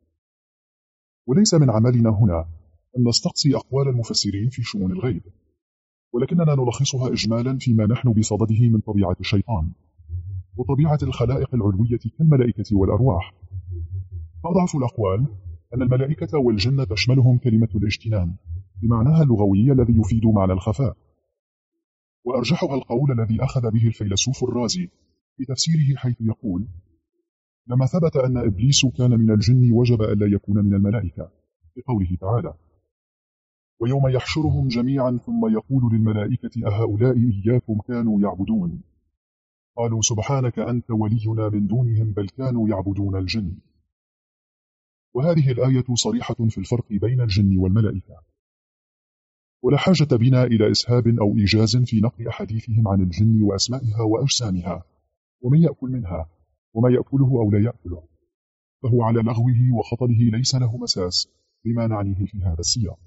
وليس من عملنا هنا أن نستقصي أقوال المفسرين في شؤون الغيب ولكننا نلخصها إجمالا فيما نحن بصدده من طبيعة الشيطان. وطبيعة الخلائق العلوية كالملائكة والأرواح. أضعف الأقوال أن الملائكة والجن تشملهم كلمة الاجتنان بمعناها اللغوي الذي يفيد معنى الخفاء. وأرجحها القول الذي أخذ به الفيلسوف الرازي في تفسيره حيث يقول لما ثبت أن إبليس كان من الجن وجب ألا يكون من الملائكة بقوله تعالى. ويوم يحشرهم جميعا ثم يقول للملائكة أهؤلاء إياكم كانوا يعبدون؟ قالوا سبحانك أنت ولينا من دونهم بل كانوا يعبدون الجن. وهذه الآية صريحة في الفرق بين الجن والملائكة. ولا حاجة بنا إلى إسهاب أو إيجاز في نقل أحاديثهم عن الجن وأسمائها وأجسامها. ومن يأكل منها وما يأكله أو لا يأكله. فهو على لغوه وخطله ليس له مساس بما نعنيه في هذا السياق.